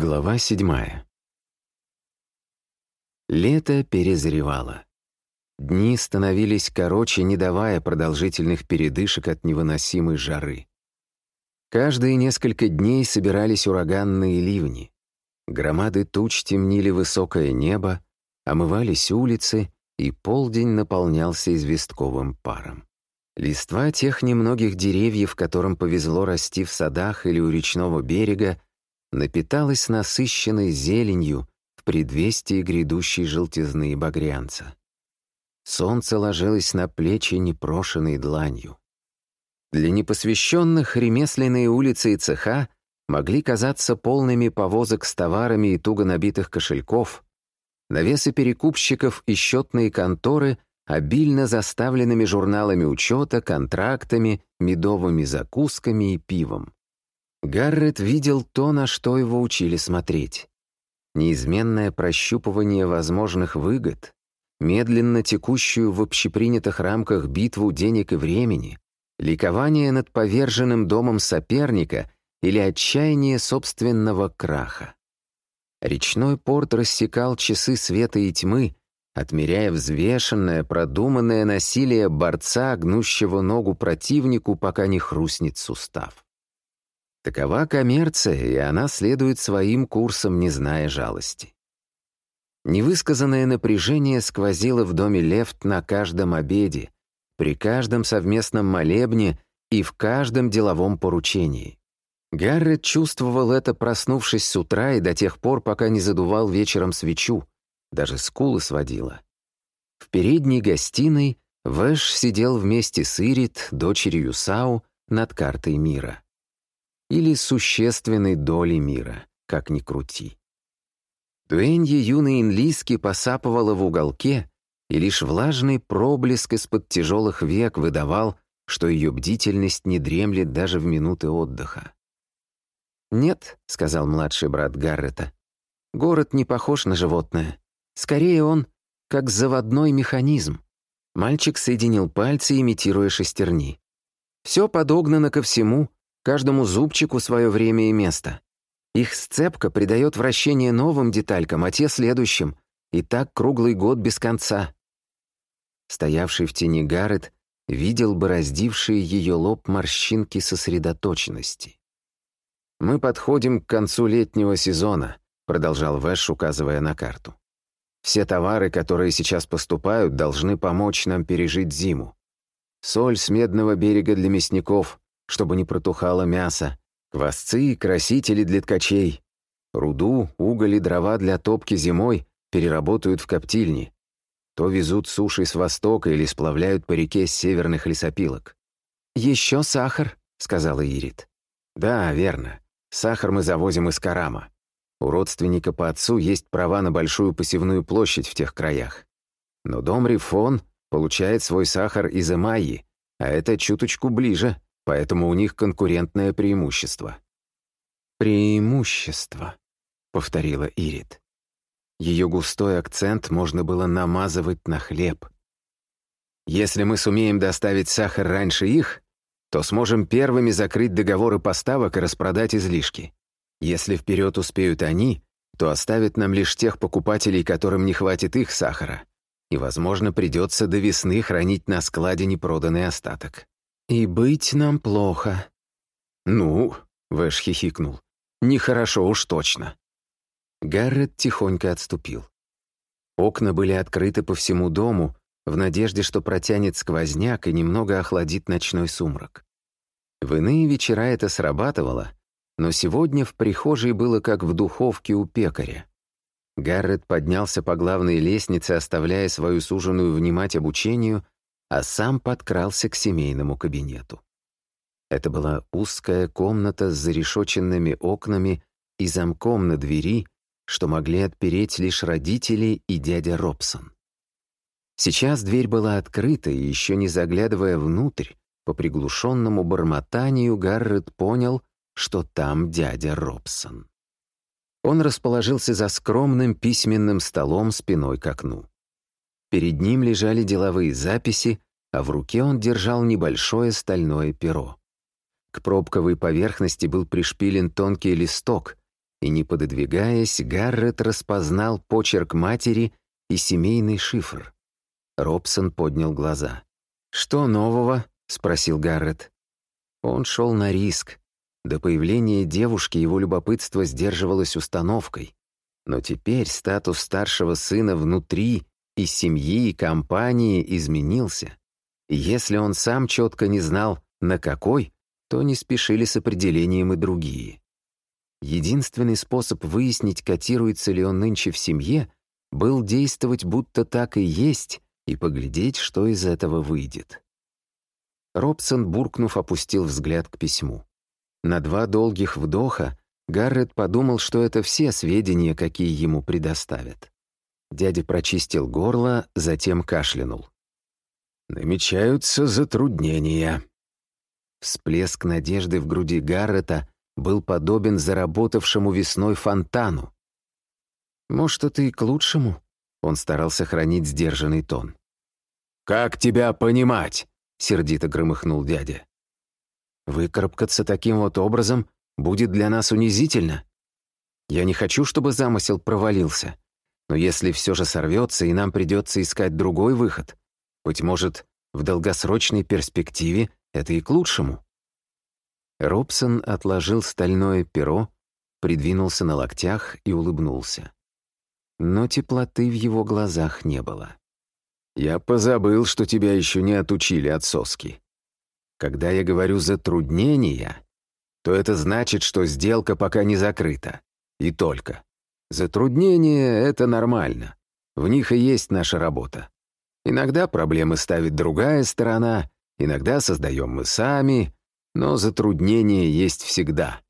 Глава седьмая. Лето перезревало. Дни становились короче, не давая продолжительных передышек от невыносимой жары. Каждые несколько дней собирались ураганные ливни. Громады туч темнили высокое небо, омывались улицы, и полдень наполнялся известковым паром. Листва тех немногих деревьев, которым повезло расти в садах или у речного берега, напиталась насыщенной зеленью в предвестии грядущей желтизны и багрянца. Солнце ложилось на плечи непрошенной дланью. Для непосвященных ремесленные улицы и цеха могли казаться полными повозок с товарами и туго набитых кошельков, навесы перекупщиков и счетные конторы обильно заставленными журналами учета, контрактами, медовыми закусками и пивом. Гаррет видел то, на что его учили смотреть. Неизменное прощупывание возможных выгод, медленно текущую в общепринятых рамках битву денег и времени, ликование над поверженным домом соперника или отчаяние собственного краха. Речной порт рассекал часы света и тьмы, отмеряя взвешенное, продуманное насилие борца, гнущего ногу противнику, пока не хрустнет сустав. Такова коммерция, и она следует своим курсом, не зная жалости. Невысказанное напряжение сквозило в доме Лефт на каждом обеде, при каждом совместном молебне и в каждом деловом поручении. Гаррет чувствовал это, проснувшись с утра и до тех пор, пока не задувал вечером свечу, даже скулы сводила. В передней гостиной Вэш сидел вместе с Ирит, дочерью Сау, над картой мира или существенной доли мира, как ни крути. Дуэнье юной Инлиски посапывала в уголке, и лишь влажный проблеск из-под тяжелых век выдавал, что ее бдительность не дремлет даже в минуты отдыха. «Нет», — сказал младший брат Гаррета, — «город не похож на животное. Скорее он как заводной механизм». Мальчик соединил пальцы, имитируя шестерни. «Все подогнано ко всему, Каждому зубчику свое время и место. Их сцепка придает вращение новым деталькам, а те — следующим. И так круглый год без конца. Стоявший в тени Гаррет видел бороздившие ее лоб морщинки сосредоточенности. «Мы подходим к концу летнего сезона», — продолжал Вэш, указывая на карту. «Все товары, которые сейчас поступают, должны помочь нам пережить зиму. Соль с медного берега для мясников, чтобы не протухало мясо, квасцы и красители для ткачей. Руду, уголь и дрова для топки зимой переработают в коптильне. То везут суши с востока или сплавляют по реке с северных лесопилок. «Еще сахар», — сказала Ирит. «Да, верно. Сахар мы завозим из Карама. У родственника по отцу есть права на большую посевную площадь в тех краях. Но дом Рифон получает свой сахар из Эмайи, а это чуточку ближе, поэтому у них конкурентное преимущество». «Преимущество», — повторила Ирит. Ее густой акцент можно было намазывать на хлеб. «Если мы сумеем доставить сахар раньше их, то сможем первыми закрыть договоры поставок и распродать излишки. Если вперед успеют они, то оставят нам лишь тех покупателей, которым не хватит их сахара, и, возможно, придется до весны хранить на складе непроданный остаток. «И быть нам плохо». «Ну», — Вэш хихикнул, — «нехорошо уж точно». Гаррет тихонько отступил. Окна были открыты по всему дому, в надежде, что протянет сквозняк и немного охладит ночной сумрак. В иные вечера это срабатывало, но сегодня в прихожей было как в духовке у пекаря. Гаррет поднялся по главной лестнице, оставляя свою суженую внимать обучению, а сам подкрался к семейному кабинету. Это была узкая комната с зарешоченными окнами и замком на двери, что могли отпереть лишь родители и дядя Робсон. Сейчас дверь была открыта, и еще не заглядывая внутрь, по приглушенному бормотанию Гаррет понял, что там дядя Робсон. Он расположился за скромным письменным столом спиной к окну. Перед ним лежали деловые записи, а в руке он держал небольшое стальное перо. К пробковой поверхности был пришпилен тонкий листок, и, не пододвигаясь, Гаррет распознал почерк матери и семейный шифр. Робсон поднял глаза. «Что нового?» — спросил Гаррет. Он шел на риск. До появления девушки его любопытство сдерживалось установкой. Но теперь статус старшего сына внутри и семьи, компании изменился. Если он сам четко не знал, на какой, то не спешили с определением и другие. Единственный способ выяснить, котируется ли он нынче в семье, был действовать будто так и есть и поглядеть, что из этого выйдет. Робсон, буркнув, опустил взгляд к письму. На два долгих вдоха Гаррет подумал, что это все сведения, какие ему предоставят. Дядя прочистил горло, затем кашлянул. «Намечаются затруднения». Всплеск надежды в груди Гаррета был подобен заработавшему весной фонтану. «Может, это и к лучшему?» Он старался хранить сдержанный тон. «Как тебя понимать?» — сердито громыхнул дядя. «Выкарабкаться таким вот образом будет для нас унизительно. Я не хочу, чтобы замысел провалился. Но если все же сорвется, и нам придется искать другой выход, быть может, в долгосрочной перспективе это и к лучшему». Робсон отложил стальное перо, придвинулся на локтях и улыбнулся. Но теплоты в его глазах не было. «Я позабыл, что тебя еще не отучили от соски. Когда я говорю «затруднения», то это значит, что сделка пока не закрыта. И только. Затруднения — это нормально. В них и есть наша работа. Иногда проблемы ставит другая сторона, иногда создаем мы сами, но затруднения есть всегда.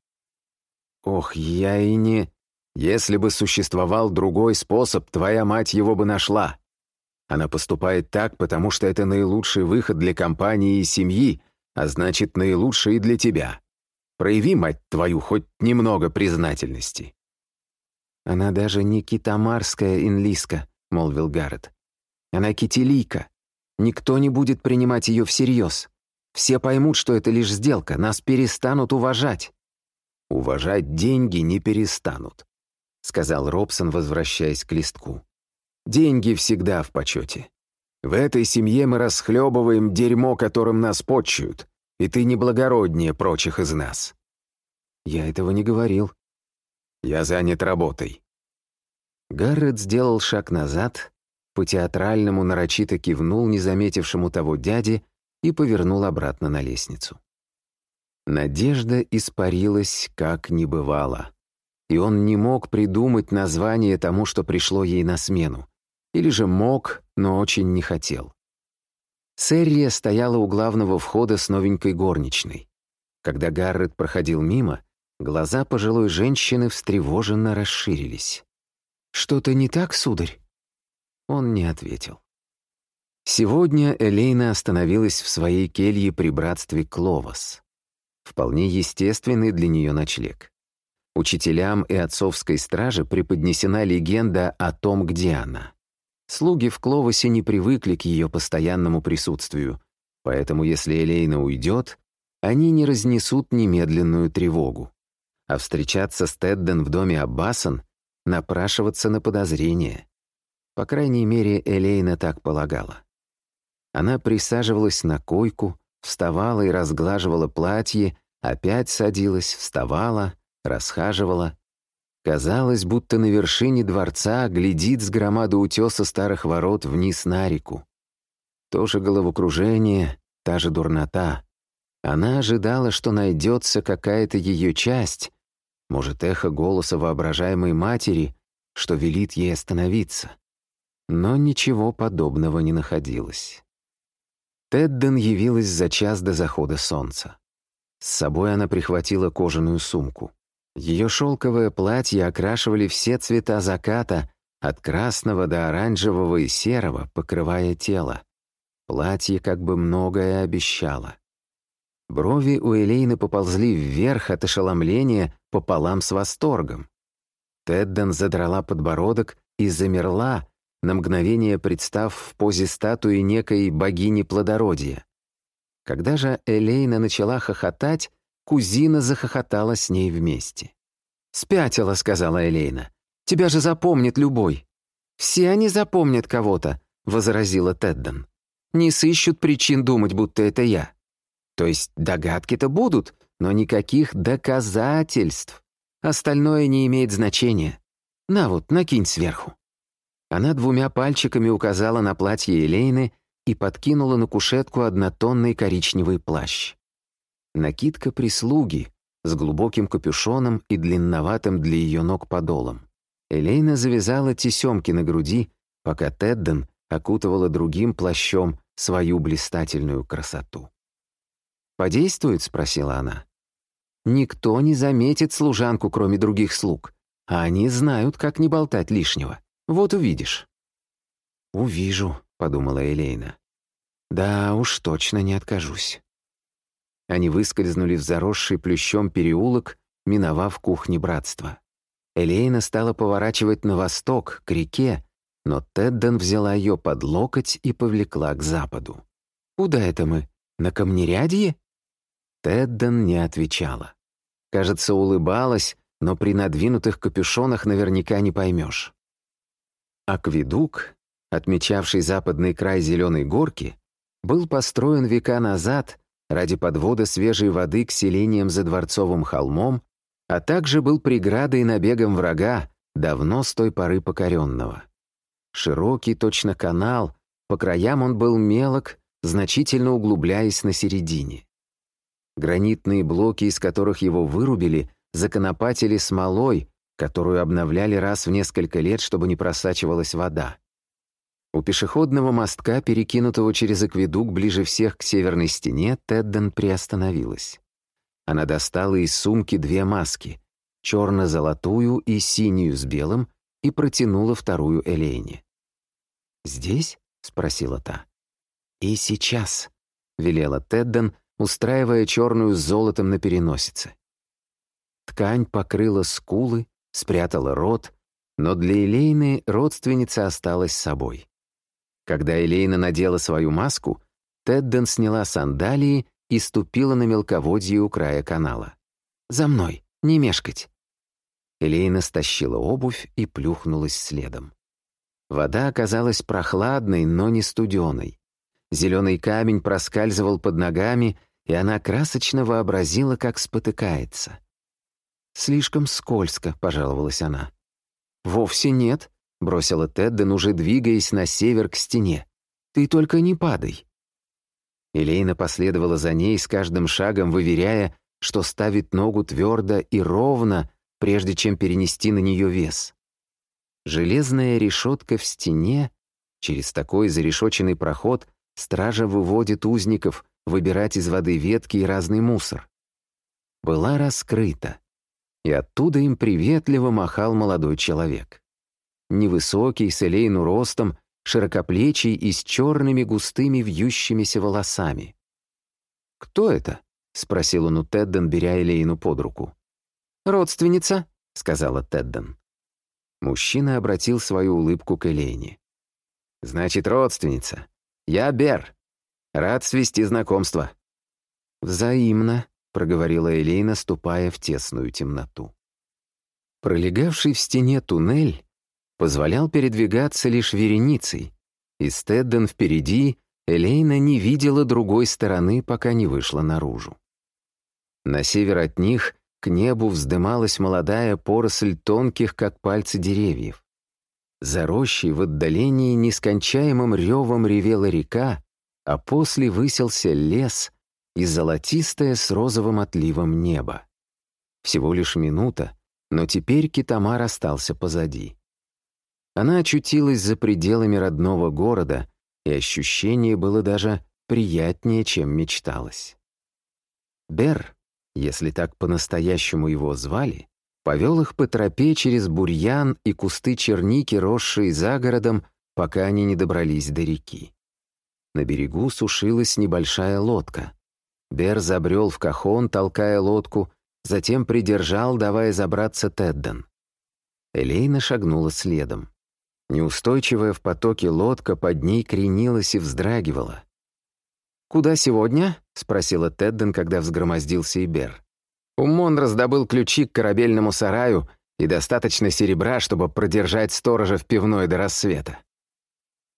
Ох, я и не... Если бы существовал другой способ, твоя мать его бы нашла. Она поступает так, потому что это наилучший выход для компании и семьи, а значит, наилучший и для тебя. Прояви, мать твою, хоть немного признательности». «Она даже не китамарская инлиска», — молвил Гаррет. «Она китилийка. Никто не будет принимать ее всерьез. Все поймут, что это лишь сделка, нас перестанут уважать». «Уважать деньги не перестанут», — сказал Робсон, возвращаясь к листку. «Деньги всегда в почете. В этой семье мы расхлебываем дерьмо, которым нас почуют, и ты неблагороднее прочих из нас». «Я этого не говорил». «Я занят работой». Гаррет сделал шаг назад, по-театральному нарочито кивнул незаметившему того дяде и повернул обратно на лестницу. Надежда испарилась, как не бывало. И он не мог придумать название тому, что пришло ей на смену. Или же мог, но очень не хотел. Серрия стояла у главного входа с новенькой горничной. Когда Гаррет проходил мимо, глаза пожилой женщины встревоженно расширились. «Что-то не так, сударь?» Он не ответил. Сегодня Элейна остановилась в своей келье при братстве Кловас. Вполне естественный для нее ночлег. Учителям и отцовской страже преподнесена легенда о том, где она. Слуги в Кловосе не привыкли к ее постоянному присутствию, поэтому если Элейна уйдет, они не разнесут немедленную тревогу. А встречаться с Тедден в доме Аббасан — напрашиваться на подозрение. По крайней мере, Элейна так полагала. Она присаживалась на койку, вставала и разглаживала платье, опять садилась, вставала, расхаживала, Казалось, будто на вершине дворца глядит с громады утеса старых ворот вниз на реку. То же головокружение, та же дурнота. Она ожидала, что найдется какая-то ее часть, может, эхо голоса воображаемой матери, что велит ей остановиться. Но ничего подобного не находилось. Тедден явилась за час до захода солнца. С собой она прихватила кожаную сумку. Ее шелковое платье окрашивали все цвета заката, от красного до оранжевого и серого, покрывая тело. Платье как бы многое обещало. Брови у Элейны поползли вверх от ошеломления пополам с восторгом. Тедден задрала подбородок и замерла, на мгновение представ в позе статуи некой богини плодородия. Когда же Элейна начала хохотать, кузина захохотала с ней вместе. «Спятила», — сказала Элейна. «Тебя же запомнит любой». «Все они запомнят кого-то», — возразила Тедден. «Не сыщут причин думать, будто это я». «То есть догадки-то будут, но никаких доказательств. Остальное не имеет значения. На вот, накинь сверху». Она двумя пальчиками указала на платье Элейны и подкинула на кушетку однотонный коричневый плащ. Накидка прислуги с глубоким капюшоном и длинноватым для ее ног подолом. Элейна завязала тесемки на груди, пока Тедден окутывала другим плащом свою блистательную красоту. «Подействует?» — спросила она. «Никто не заметит служанку, кроме других слуг, а они знают, как не болтать лишнего. Вот увидишь». «Увижу», — подумала Элейна. «Да уж точно не откажусь». Они выскользнули в заросший плющом переулок, миновав кухни братства. Элейна стала поворачивать на восток, к реке, но Тедден взяла ее под локоть и повлекла к западу. «Куда это мы? На камнерядье?» Тедден не отвечала. Кажется, улыбалась, но при надвинутых капюшонах наверняка не поймешь. Акведук, отмечавший западный край Зеленой горки, был построен века назад ради подвода свежей воды к селениям за Дворцовым холмом, а также был преградой набегом врага, давно с той поры покоренного. Широкий, точно канал, по краям он был мелок, значительно углубляясь на середине. Гранитные блоки, из которых его вырубили, законопатили смолой, которую обновляли раз в несколько лет, чтобы не просачивалась вода. У пешеходного мостка, перекинутого через акведук ближе всех к северной стене, Тедден приостановилась. Она достала из сумки две маски — черно-золотую и синюю с белым, и протянула вторую Элейне. «Здесь?» — спросила та. «И сейчас», — велела Тедден, устраивая черную с золотом на переносице. Ткань покрыла скулы, спрятала рот, но для Элейны родственница осталась собой. Когда Элейна надела свою маску, Тедден сняла сандалии и ступила на мелководье у края канала. «За мной, не мешкать!» Элейна стащила обувь и плюхнулась следом. Вода оказалась прохладной, но не студеной. Зеленый камень проскальзывал под ногами, и она красочно вообразила, как спотыкается. «Слишком скользко», — пожаловалась она. «Вовсе нет», — бросила Тедден, уже двигаясь на север к стене. «Ты только не падай». Элейна последовала за ней, с каждым шагом выверяя, что ставит ногу твердо и ровно, прежде чем перенести на нее вес. Железная решетка в стене, через такой зарешоченный проход стража выводит узников выбирать из воды ветки и разный мусор. Была раскрыта и оттуда им приветливо махал молодой человек. Невысокий, с элейну ростом, широкоплечий и с черными густыми вьющимися волосами. «Кто это?» — спросил он у Тедден, беря Элейну под руку. «Родственница», — сказала Тедден. Мужчина обратил свою улыбку к Элейне. «Значит, родственница. Я Бер. Рад свести знакомство». «Взаимно», — проговорила Элейна, ступая в тесную темноту. Пролегавший в стене туннель позволял передвигаться лишь вереницей, и Стедден впереди Элейна не видела другой стороны, пока не вышла наружу. На север от них к небу вздымалась молодая поросль тонких, как пальцы деревьев. За рощей в отдалении нескончаемым ревом ревела река, а после высился лес — и золотистое с розовым отливом небо. Всего лишь минута, но теперь Китамар остался позади. Она очутилась за пределами родного города, и ощущение было даже приятнее, чем мечталось. Бер, если так по-настоящему его звали, повел их по тропе через бурьян и кусты черники, росшие за городом, пока они не добрались до реки. На берегу сушилась небольшая лодка. Бер забрел в кахон, толкая лодку, затем придержал, давая забраться Тедден. Элейна шагнула следом. Неустойчивая в потоке лодка под ней кренилась и вздрагивала. «Куда сегодня?» — спросила Тедден, когда взгромоздился и Бер. Умон раздобыл ключи к корабельному сараю и достаточно серебра, чтобы продержать сторожа в пивной до рассвета.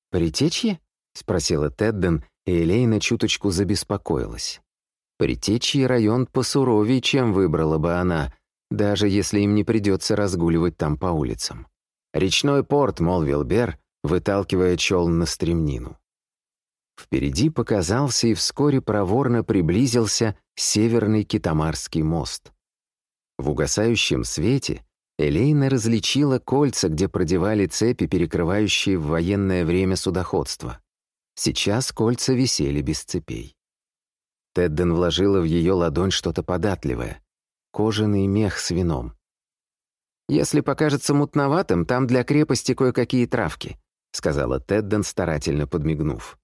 «Притечье?» — спросила Тедден, и Элейна чуточку забеспокоилась. Притечье район посуровее, чем выбрала бы она, даже если им не придется разгуливать там по улицам. «Речной порт», — молвил Бер, выталкивая челн на стремнину. Впереди показался и вскоре проворно приблизился Северный Китамарский мост. В угасающем свете Элейна различила кольца, где продевали цепи, перекрывающие в военное время судоходство. Сейчас кольца висели без цепей. Тедден вложила в ее ладонь что-то податливое. Кожаный мех с вином. «Если покажется мутноватым, там для крепости кое-какие травки», сказала Тедден, старательно подмигнув.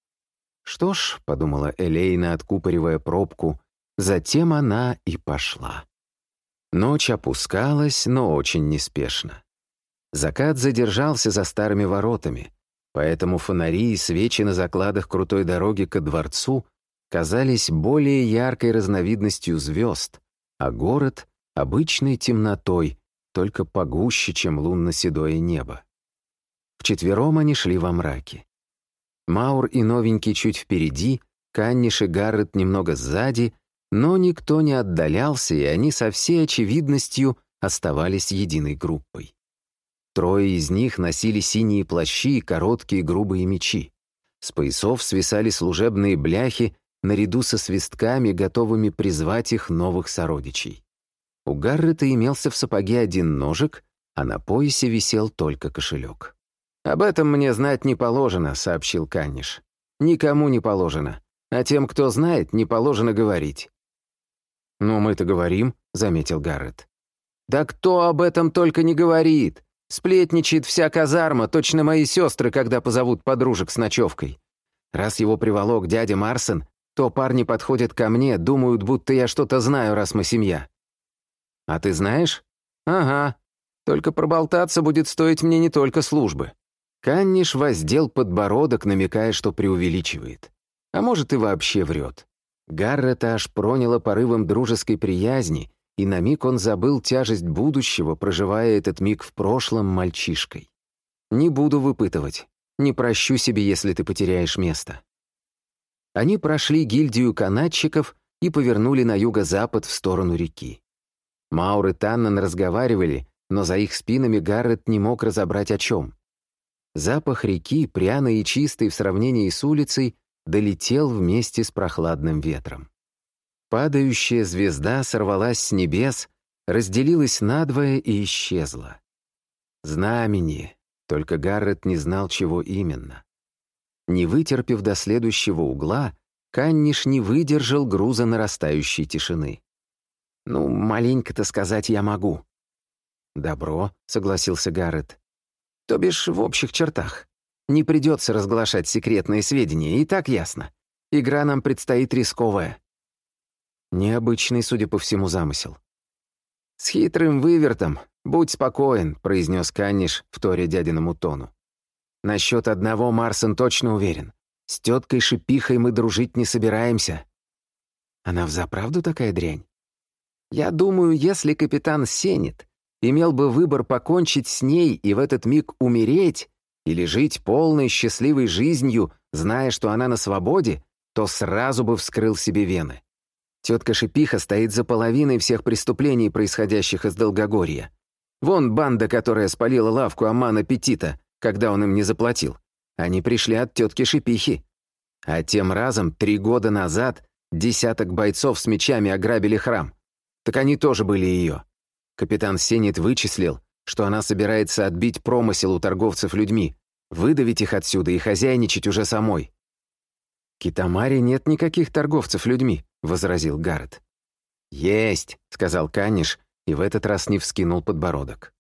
«Что ж», — подумала Элейна, откупоривая пробку, затем она и пошла. Ночь опускалась, но очень неспешно. Закат задержался за старыми воротами, поэтому фонари и свечи на закладах крутой дороги ко дворцу казались более яркой разновидностью звезд, а город — обычной темнотой, только погуще, чем лунно-седое небо. Вчетвером они шли во мраке. Маур и новенький чуть впереди, Канниш и Гаррет немного сзади, но никто не отдалялся, и они со всей очевидностью оставались единой группой. Трое из них носили синие плащи и короткие грубые мечи. С поясов свисали служебные бляхи наряду со свистками, готовыми призвать их новых сородичей. У Гаррета имелся в сапоге один ножик, а на поясе висел только кошелек. «Об этом мне знать не положено», — сообщил Канниш. «Никому не положено. А тем, кто знает, не положено говорить». «Ну, мы-то говорим», — заметил Гаррет. «Да кто об этом только не говорит? Сплетничает вся казарма, точно мои сестры, когда позовут подружек с ночевкой. Раз его приволок дядя Марсон, то парни подходят ко мне, думают, будто я что-то знаю, раз мы семья. А ты знаешь? Ага. Только проболтаться будет стоить мне не только службы. Канниш воздел подбородок, намекая, что преувеличивает. А может, и вообще врет. Гаррета аж проняло порывом дружеской приязни, и на миг он забыл тяжесть будущего, проживая этот миг в прошлом мальчишкой. «Не буду выпытывать. Не прощу себе, если ты потеряешь место». Они прошли гильдию канатчиков и повернули на юго-запад в сторону реки. Маур и Таннен разговаривали, но за их спинами Гаррет не мог разобрать о чем. Запах реки, пряный и чистый в сравнении с улицей, долетел вместе с прохладным ветром. Падающая звезда сорвалась с небес, разделилась надвое и исчезла. Знамение, только Гаррет не знал, чего именно. Не вытерпев до следующего угла, Канниш не выдержал груза нарастающей тишины. «Ну, маленько-то сказать я могу». «Добро», — согласился Гаррет. «То бишь в общих чертах. Не придется разглашать секретные сведения, и так ясно. Игра нам предстоит рисковая». Необычный, судя по всему, замысел. «С хитрым вывертом, будь спокоен», — произнес Канниш в торе дядиному тону. Насчет одного Марсон точно уверен. С теткой Шипихой мы дружить не собираемся. Она взаправду такая дрянь? Я думаю, если капитан Сенит имел бы выбор покончить с ней и в этот миг умереть, или жить полной счастливой жизнью, зная, что она на свободе, то сразу бы вскрыл себе вены. Тетка Шипиха стоит за половиной всех преступлений, происходящих из Долгогорья. Вон банда, которая спалила лавку Амана Петита, когда он им не заплатил. Они пришли от тетки Шипихи. А тем разом, три года назад, десяток бойцов с мечами ограбили храм. Так они тоже были ее. Капитан Сенит вычислил, что она собирается отбить промысел у торговцев людьми, выдавить их отсюда и хозяйничать уже самой. «Китамаре нет никаких торговцев людьми», — возразил Гаррет. «Есть», — сказал Каниш, и в этот раз не вскинул подбородок.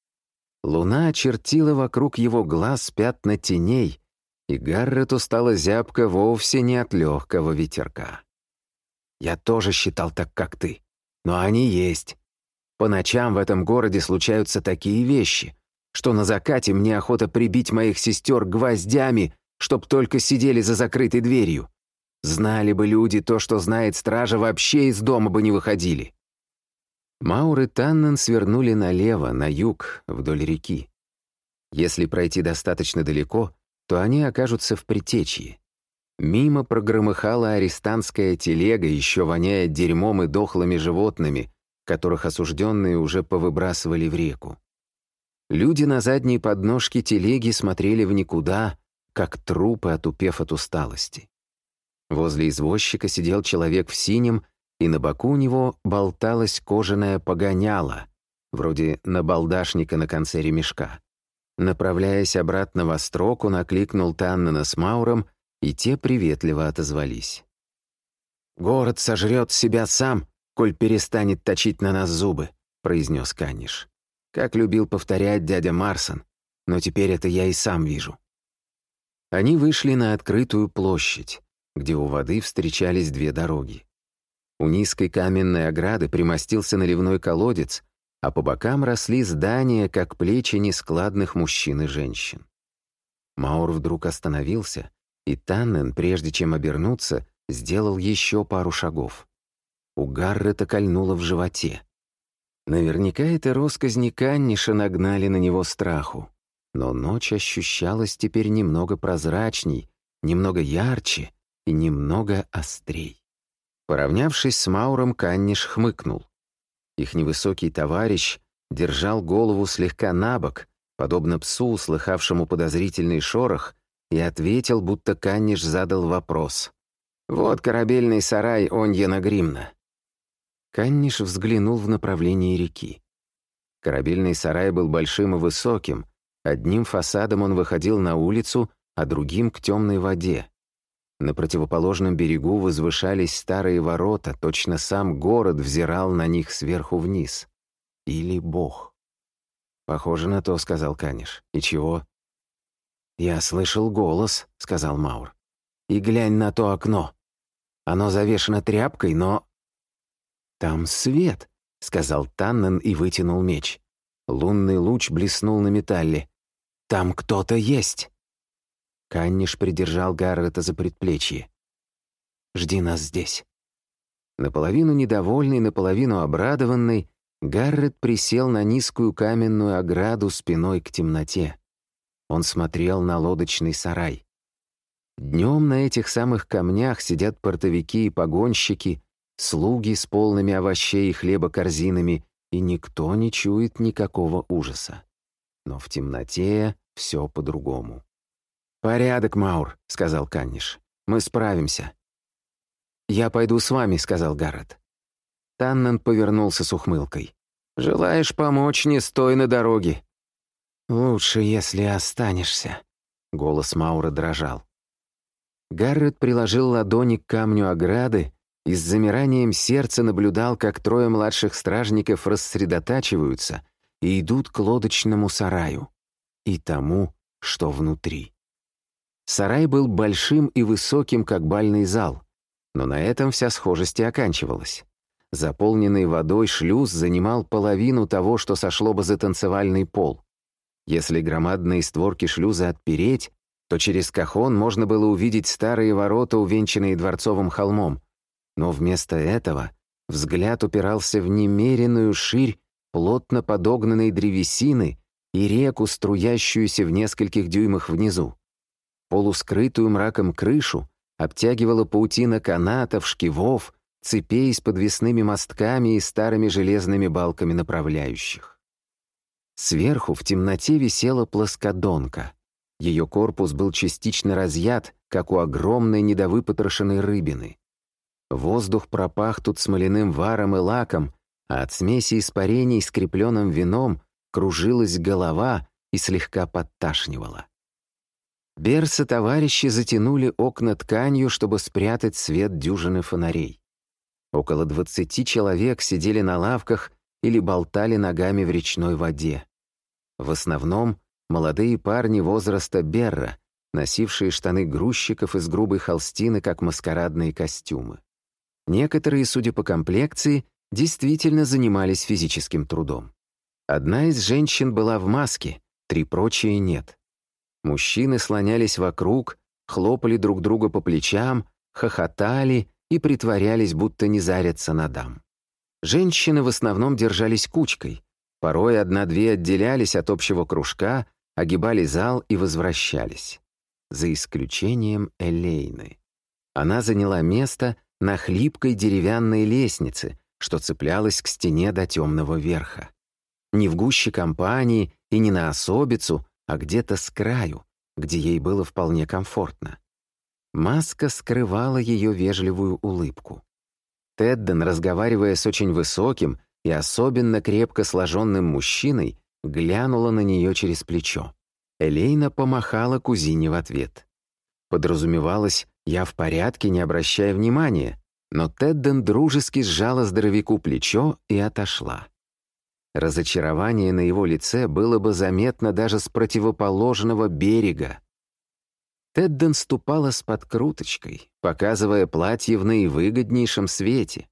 Луна очертила вокруг его глаз пятна теней, и Гаррету стала зябко вовсе не от легкого ветерка. «Я тоже считал так, как ты. Но они есть. По ночам в этом городе случаются такие вещи, что на закате мне охота прибить моих сестер гвоздями, чтоб только сидели за закрытой дверью. Знали бы люди то, что знает стража, вообще из дома бы не выходили. Маур и Таннен свернули налево, на юг, вдоль реки. Если пройти достаточно далеко, то они окажутся в Притечье. Мимо прогромыхала арестантская телега, еще воняя дерьмом и дохлыми животными, которых осужденные уже повыбрасывали в реку. Люди на задней подножке телеги смотрели в никуда, как трупы, отупев от усталости. Возле извозчика сидел человек в синем, и на боку у него болталась кожаная погоняла, вроде набалдашника на конце ремешка. Направляясь обратно во строк, он окликнул Таннена с Мауром, и те приветливо отозвались. «Город сожрет себя сам, коль перестанет точить на нас зубы», — произнес Каниш. «Как любил повторять дядя Марсон, но теперь это я и сам вижу». Они вышли на открытую площадь, где у воды встречались две дороги. У низкой каменной ограды примостился наливной колодец, а по бокам росли здания, как плечи нескладных мужчин и женщин. Маур вдруг остановился, и Таннен, прежде чем обернуться, сделал еще пару шагов. У Гаррета кольнуло в животе. Наверняка это росказни Канниша нагнали на него страху, но ночь ощущалась теперь немного прозрачней, немного ярче немного острей. Поравнявшись с Мауром, Канниш хмыкнул. Их невысокий товарищ держал голову слегка набок, подобно псу, услыхавшему подозрительный шорох, и ответил, будто Канниш задал вопрос. «Вот корабельный сарай Оньена Гримна». Канниш взглянул в направлении реки. Корабельный сарай был большим и высоким, одним фасадом он выходил на улицу, а другим — к темной воде. На противоположном берегу возвышались старые ворота, точно сам город взирал на них сверху вниз. Или Бог. «Похоже на то», — сказал Каниш. «И чего?» «Я слышал голос», — сказал Маур. «И глянь на то окно. Оно завешено тряпкой, но...» «Там свет», — сказал Таннен и вытянул меч. Лунный луч блеснул на металле. «Там кто-то есть!» Канниш придержал Гаррета за предплечье. «Жди нас здесь». Наполовину недовольный, наполовину обрадованный, Гаррет присел на низкую каменную ограду спиной к темноте. Он смотрел на лодочный сарай. Днем на этих самых камнях сидят портовики и погонщики, слуги с полными овощей и хлеба корзинами, и никто не чует никакого ужаса. Но в темноте все по-другому. «Порядок, Маур», — сказал Канниш. «Мы справимся». «Я пойду с вами», — сказал Гаррет. Таннен повернулся с ухмылкой. «Желаешь помочь, не стой на дороге». «Лучше, если останешься», — голос Маура дрожал. Гаррет приложил ладони к камню ограды и с замиранием сердца наблюдал, как трое младших стражников рассредотачиваются и идут к лодочному сараю и тому, что внутри. Сарай был большим и высоким, как бальный зал, но на этом вся схожесть и оканчивалась. Заполненный водой шлюз занимал половину того, что сошло бы за танцевальный пол. Если громадные створки шлюза отпереть, то через кахон можно было увидеть старые ворота, увенчанные дворцовым холмом. Но вместо этого взгляд упирался в немеренную ширь плотно подогнанной древесины и реку, струящуюся в нескольких дюймах внизу. Полускрытую мраком крышу обтягивала паутина канатов, шкивов, цепей с подвесными мостками и старыми железными балками направляющих. Сверху в темноте висела плоскодонка. Ее корпус был частично разъят, как у огромной недовыпотрошенной рыбины. Воздух пропах тут смоляным варом и лаком, а от смеси испарений с крепленным вином кружилась голова и слегка подташнивала. Берса товарищи затянули окна тканью, чтобы спрятать свет дюжины фонарей. Около двадцати человек сидели на лавках или болтали ногами в речной воде. В основном молодые парни возраста Берра, носившие штаны грузчиков из грубой холстины, как маскарадные костюмы. Некоторые, судя по комплекции, действительно занимались физическим трудом. Одна из женщин была в маске, три прочие нет. Мужчины слонялись вокруг, хлопали друг друга по плечам, хохотали и притворялись, будто не зарятся на дам. Женщины в основном держались кучкой. Порой одна-две отделялись от общего кружка, огибали зал и возвращались. За исключением Элейны. Она заняла место на хлипкой деревянной лестнице, что цеплялась к стене до темного верха. Не в гуще компании и не на особицу, а где-то с краю, где ей было вполне комфортно. Маска скрывала ее вежливую улыбку. Тедден, разговаривая с очень высоким и особенно крепко сложенным мужчиной, глянула на нее через плечо. Элейна помахала кузине в ответ. Подразумевалось, я в порядке, не обращая внимания, но Тедден дружески сжала здоровяку плечо и отошла. Разочарование на его лице было бы заметно даже с противоположного берега. Тедден ступала с подкруточкой, показывая платье в наивыгоднейшем свете.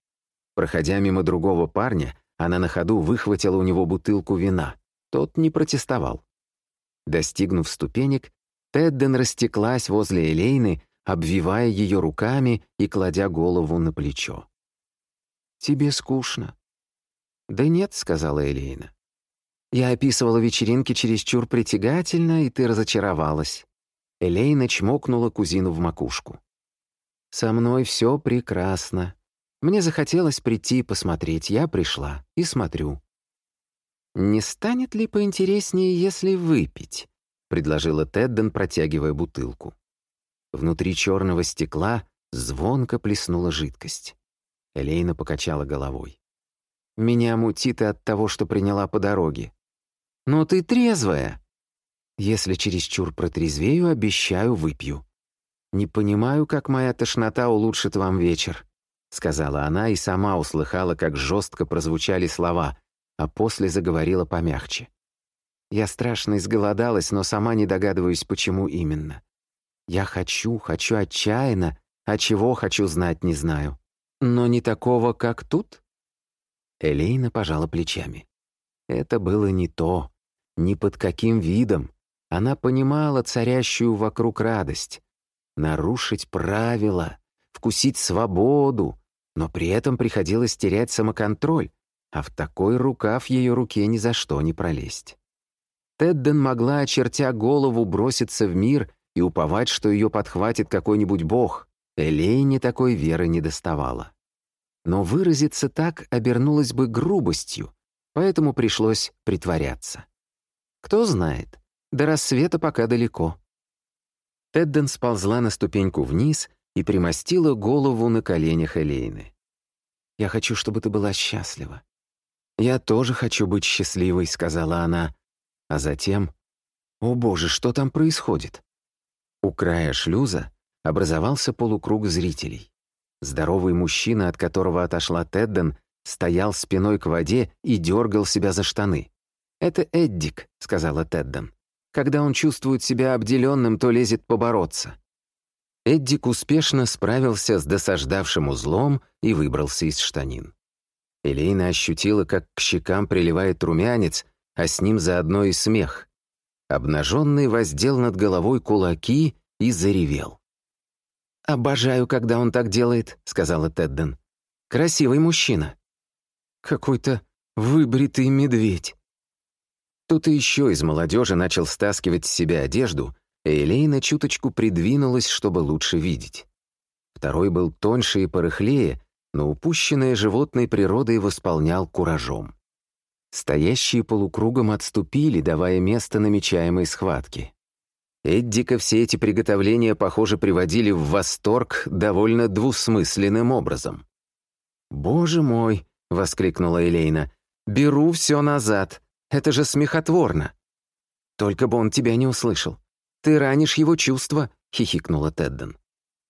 Проходя мимо другого парня, она на ходу выхватила у него бутылку вина. Тот не протестовал. Достигнув ступенек, Тедден растеклась возле Элейны, обвивая ее руками и кладя голову на плечо. «Тебе скучно?» «Да нет», — сказала Элейна. «Я описывала вечеринки чересчур притягательно, и ты разочаровалась. Элейна чмокнула кузину в макушку. «Со мной все прекрасно. Мне захотелось прийти посмотреть. Я пришла и смотрю». «Не станет ли поинтереснее, если выпить?» — предложила Тедден, протягивая бутылку. Внутри черного стекла звонко плеснула жидкость. Элейна покачала головой. «Меня мутит от того, что приняла по дороге». «Но ты трезвая!» Если чересчур протрезвею, обещаю, выпью. Не понимаю, как моя тошнота улучшит вам вечер», — сказала она и сама услыхала, как жестко прозвучали слова, а после заговорила помягче. «Я страшно изголодалась, но сама не догадываюсь, почему именно. Я хочу, хочу отчаянно, а чего хочу знать не знаю. Но не такого, как тут?» Элейна пожала плечами. Это было не то, ни под каким видом. Она понимала царящую вокруг радость. Нарушить правила, вкусить свободу, но при этом приходилось терять самоконтроль, а в такой рукав ее руке ни за что не пролезть. Тедден могла, очертя голову, броситься в мир и уповать, что ее подхватит какой-нибудь бог. Элейне такой веры не доставала. Но выразиться так обернулось бы грубостью, поэтому пришлось притворяться. Кто знает, до рассвета пока далеко. Тедден сползла на ступеньку вниз и примостила голову на коленях Элейны. «Я хочу, чтобы ты была счастлива». «Я тоже хочу быть счастливой», — сказала она. А затем... «О боже, что там происходит?» У края шлюза образовался полукруг зрителей. Здоровый мужчина, от которого отошла Тедден, стоял спиной к воде и дергал себя за штаны. «Это Эддик», — сказала Тедден. Когда он чувствует себя обделенным, то лезет побороться. Эддик успешно справился с досаждавшим узлом и выбрался из штанин. Элейна ощутила, как к щекам приливает румянец, а с ним заодно и смех. Обнаженный воздел над головой кулаки и заревел. «Обожаю, когда он так делает», — сказала Тедден. «Красивый мужчина». «Какой-то выбритый медведь», кто-то еще из молодежи начал стаскивать с себя одежду, и Элейна чуточку придвинулась, чтобы лучше видеть. Второй был тоньше и порыхлее, но упущенное животной природой восполнял куражом. Стоящие полукругом отступили, давая место намечаемой схватке. Эддика все эти приготовления, похоже, приводили в восторг довольно двусмысленным образом. «Боже мой!» — воскликнула Элейна. «Беру все назад. Это же смехотворно. Только бы он тебя не услышал. Ты ранишь его чувства, хихикнула Тедден.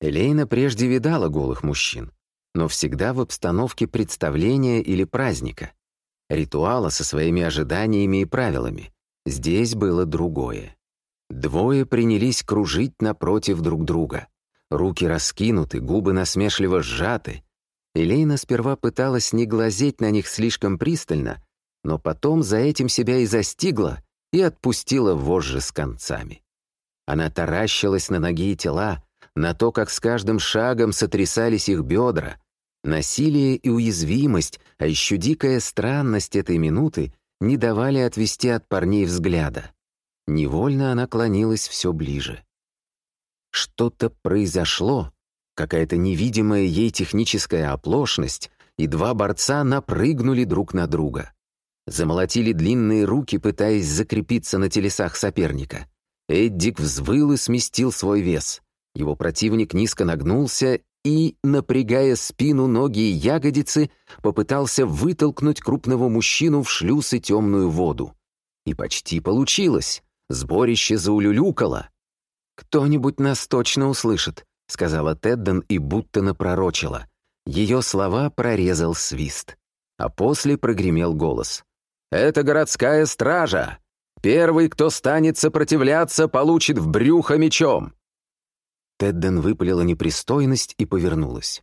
Элейна прежде видала голых мужчин, но всегда в обстановке представления или праздника. Ритуала со своими ожиданиями и правилами. Здесь было другое. Двое принялись кружить напротив друг друга. Руки раскинуты, губы насмешливо сжаты. Элейна сперва пыталась не глазеть на них слишком пристально, но потом за этим себя и застигла и отпустила вожжи с концами. Она таращилась на ноги и тела, на то, как с каждым шагом сотрясались их бедра, Насилие и уязвимость, а еще дикая странность этой минуты не давали отвести от парней взгляда. Невольно она клонилась все ближе. Что-то произошло, какая-то невидимая ей техническая оплошность, и два борца напрыгнули друг на друга. Замолотили длинные руки, пытаясь закрепиться на телесах соперника. Эддик взвыл и сместил свой вес. Его противник низко нагнулся и, напрягая спину, ноги и ягодицы, попытался вытолкнуть крупного мужчину в шлюз и темную воду. И почти получилось. Сборище заулюлюкало. «Кто-нибудь нас точно услышит», — сказала Тедден и будто напророчила. Ее слова прорезал свист. А после прогремел голос. «Это городская стража! Первый, кто станет сопротивляться, получит в брюхо мечом!» Тедден выпалила непристойность и повернулась.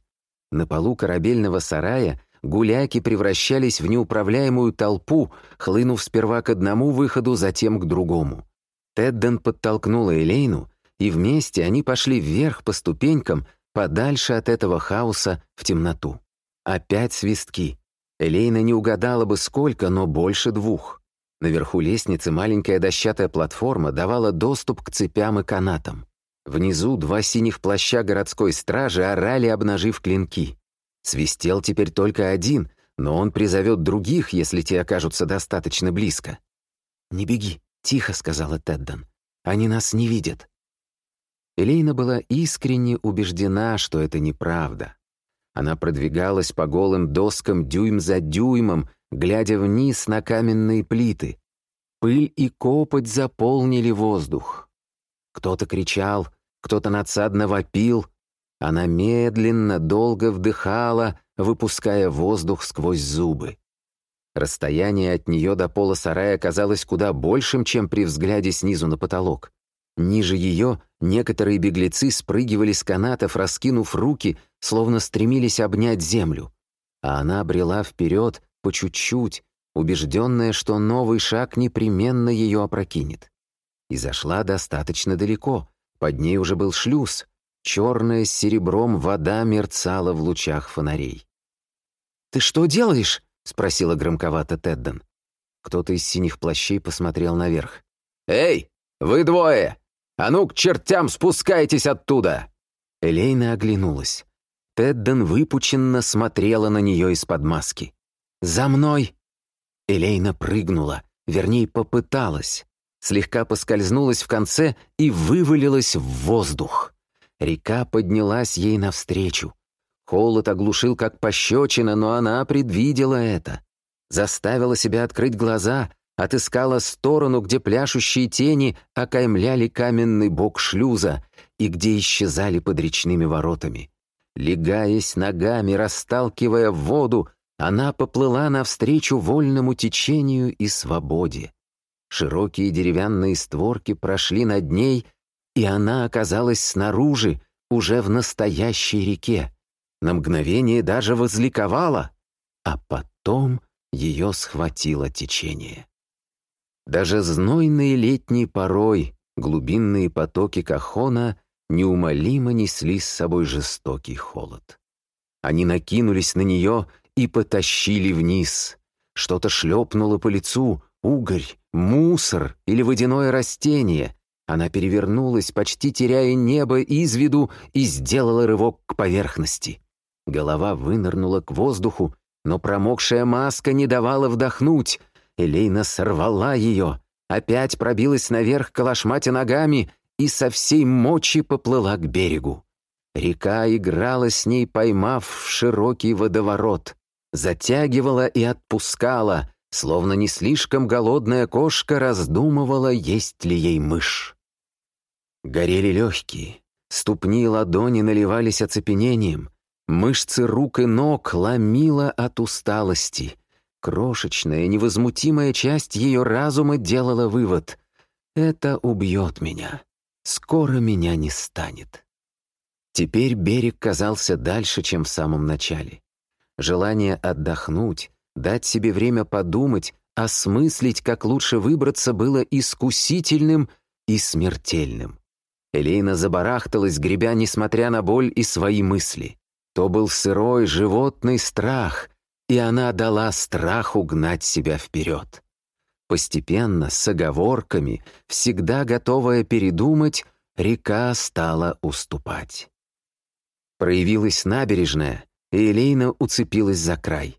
На полу корабельного сарая гуляки превращались в неуправляемую толпу, хлынув сперва к одному выходу, затем к другому. Тедден подтолкнула Элейну, и вместе они пошли вверх по ступенькам, подальше от этого хаоса в темноту. Опять свистки. Элейна не угадала бы сколько, но больше двух. Наверху лестницы маленькая дощатая платформа давала доступ к цепям и канатам. Внизу два синих плаща городской стражи орали, обнажив клинки. Свистел теперь только один, но он призовет других, если те окажутся достаточно близко. «Не беги», — тихо сказала Тедден. «Они нас не видят». Элейна была искренне убеждена, что это неправда. Она продвигалась по голым доскам дюйм за дюймом, глядя вниз на каменные плиты. Пыль и копоть заполнили воздух. Кто-то кричал, кто-то надсадно вопил. Она медленно, долго вдыхала, выпуская воздух сквозь зубы. Расстояние от нее до пола сарая казалось куда большим, чем при взгляде снизу на потолок. Ниже ее некоторые беглецы спрыгивали с канатов, раскинув руки, словно стремились обнять землю. А она брела вперед по чуть-чуть, убежденная, что новый шаг непременно ее опрокинет. И зашла достаточно далеко, под ней уже был шлюз, черная с серебром вода мерцала в лучах фонарей. «Ты что делаешь?» — спросила громковато Тедден. Кто-то из синих плащей посмотрел наверх. «Эй, вы двое! А ну к чертям спускайтесь оттуда!» Элейна оглянулась. Тедден выпученно смотрела на нее из-под маски. «За мной!» Элейна прыгнула, вернее, попыталась. Слегка поскользнулась в конце и вывалилась в воздух. Река поднялась ей навстречу. Холод оглушил как пощечина, но она предвидела это. Заставила себя открыть глаза, отыскала сторону, где пляшущие тени окаймляли каменный бок шлюза и где исчезали под речными воротами. Легаясь ногами, расталкивая воду, она поплыла навстречу вольному течению и свободе. Широкие деревянные створки прошли над ней, и она оказалась снаружи, уже в настоящей реке. На мгновение даже возликовала, а потом ее схватило течение. Даже знойные летней порой глубинные потоки Кахона неумолимо несли с собой жестокий холод. Они накинулись на нее и потащили вниз. Что-то шлепнуло по лицу, угорь, мусор или водяное растение. Она перевернулась, почти теряя небо из виду, и сделала рывок к поверхности. Голова вынырнула к воздуху, но промокшая маска не давала вдохнуть. Элейна сорвала ее, опять пробилась наверх калашматя ногами и со всей мочи поплыла к берегу. Река играла с ней, поймав в широкий водоворот затягивала и отпускала, словно не слишком голодная кошка раздумывала, есть ли ей мышь. Горели легкие, ступни и ладони наливались оцепенением, мышцы рук и ног ломило от усталости. Крошечная, невозмутимая часть ее разума делала вывод — это убьет меня, скоро меня не станет. Теперь берег казался дальше, чем в самом начале. Желание отдохнуть, дать себе время подумать, осмыслить, как лучше выбраться, было искусительным и смертельным. Элейна забарахталась, гребя, несмотря на боль и свои мысли. То был сырой животный страх, и она дала страху гнать себя вперед. Постепенно, с оговорками, всегда готовая передумать, река стала уступать. Проявилась набережная, и Элейна уцепилась за край.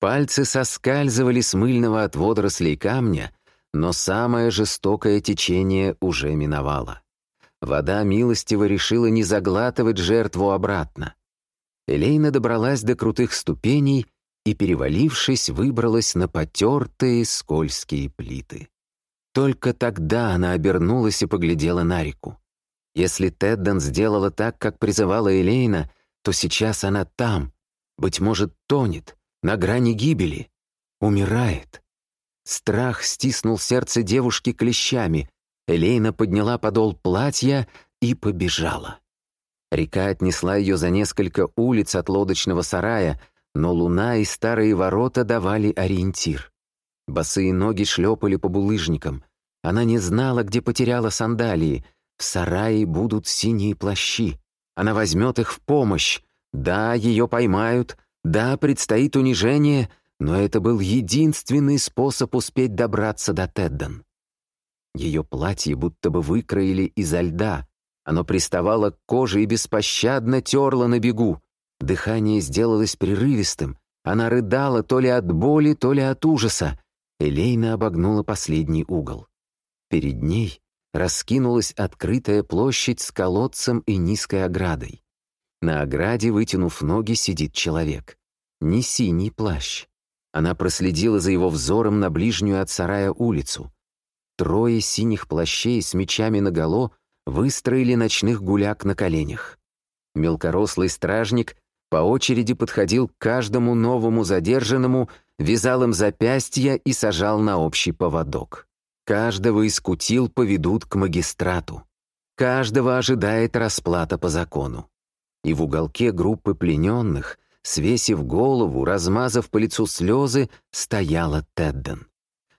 Пальцы соскальзывали с мыльного от водорослей камня, но самое жестокое течение уже миновало. Вода милостиво решила не заглатывать жертву обратно. Элейна добралась до крутых ступеней и, перевалившись, выбралась на потертые скользкие плиты. Только тогда она обернулась и поглядела на реку. Если Тедден сделала так, как призывала Элейна, то сейчас она там, быть может, тонет, на грани гибели, умирает. Страх стиснул сердце девушки клещами. Элейна подняла подол платья и побежала. Река отнесла ее за несколько улиц от лодочного сарая, но луна и старые ворота давали ориентир. Босые ноги шлепали по булыжникам. Она не знала, где потеряла сандалии. В сарае будут синие плащи. Она возьмет их в помощь. Да, ее поймают. Да, предстоит унижение, но это был единственный способ успеть добраться до Тедден. Ее платье будто бы выкроили изо льда. Оно приставало к коже и беспощадно терло на бегу. Дыхание сделалось прерывистым. Она рыдала то ли от боли, то ли от ужаса. Элейна обогнула последний угол. Перед ней раскинулась открытая площадь с колодцем и низкой оградой. На ограде, вытянув ноги, сидит человек. Не синий плащ. Она проследила за его взором на ближнюю от сарая улицу. Трое синих плащей с мечами наголо выстроили ночных гуляк на коленях. Мелкорослый стражник по очереди подходил к каждому новому задержанному, вязал им запястья и сажал на общий поводок. Каждого из кутил поведут к магистрату. Каждого ожидает расплата по закону. И в уголке группы плененных, свесив голову, размазав по лицу слезы, стояла Тедден.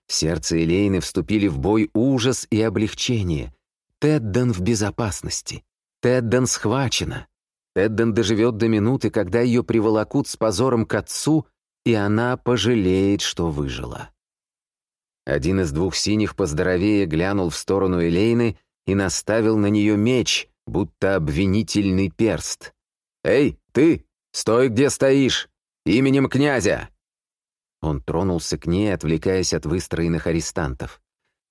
В сердце Элейны вступили в бой ужас и облегчение. Тедден в безопасности. Тедден схвачена. Эдден доживет до минуты, когда ее приволокут с позором к отцу, и она пожалеет, что выжила. Один из двух синих поздоровее глянул в сторону Элейны и наставил на нее меч, будто обвинительный перст. «Эй, ты! Стой, где стоишь! Именем князя!» Он тронулся к ней, отвлекаясь от выстроенных арестантов.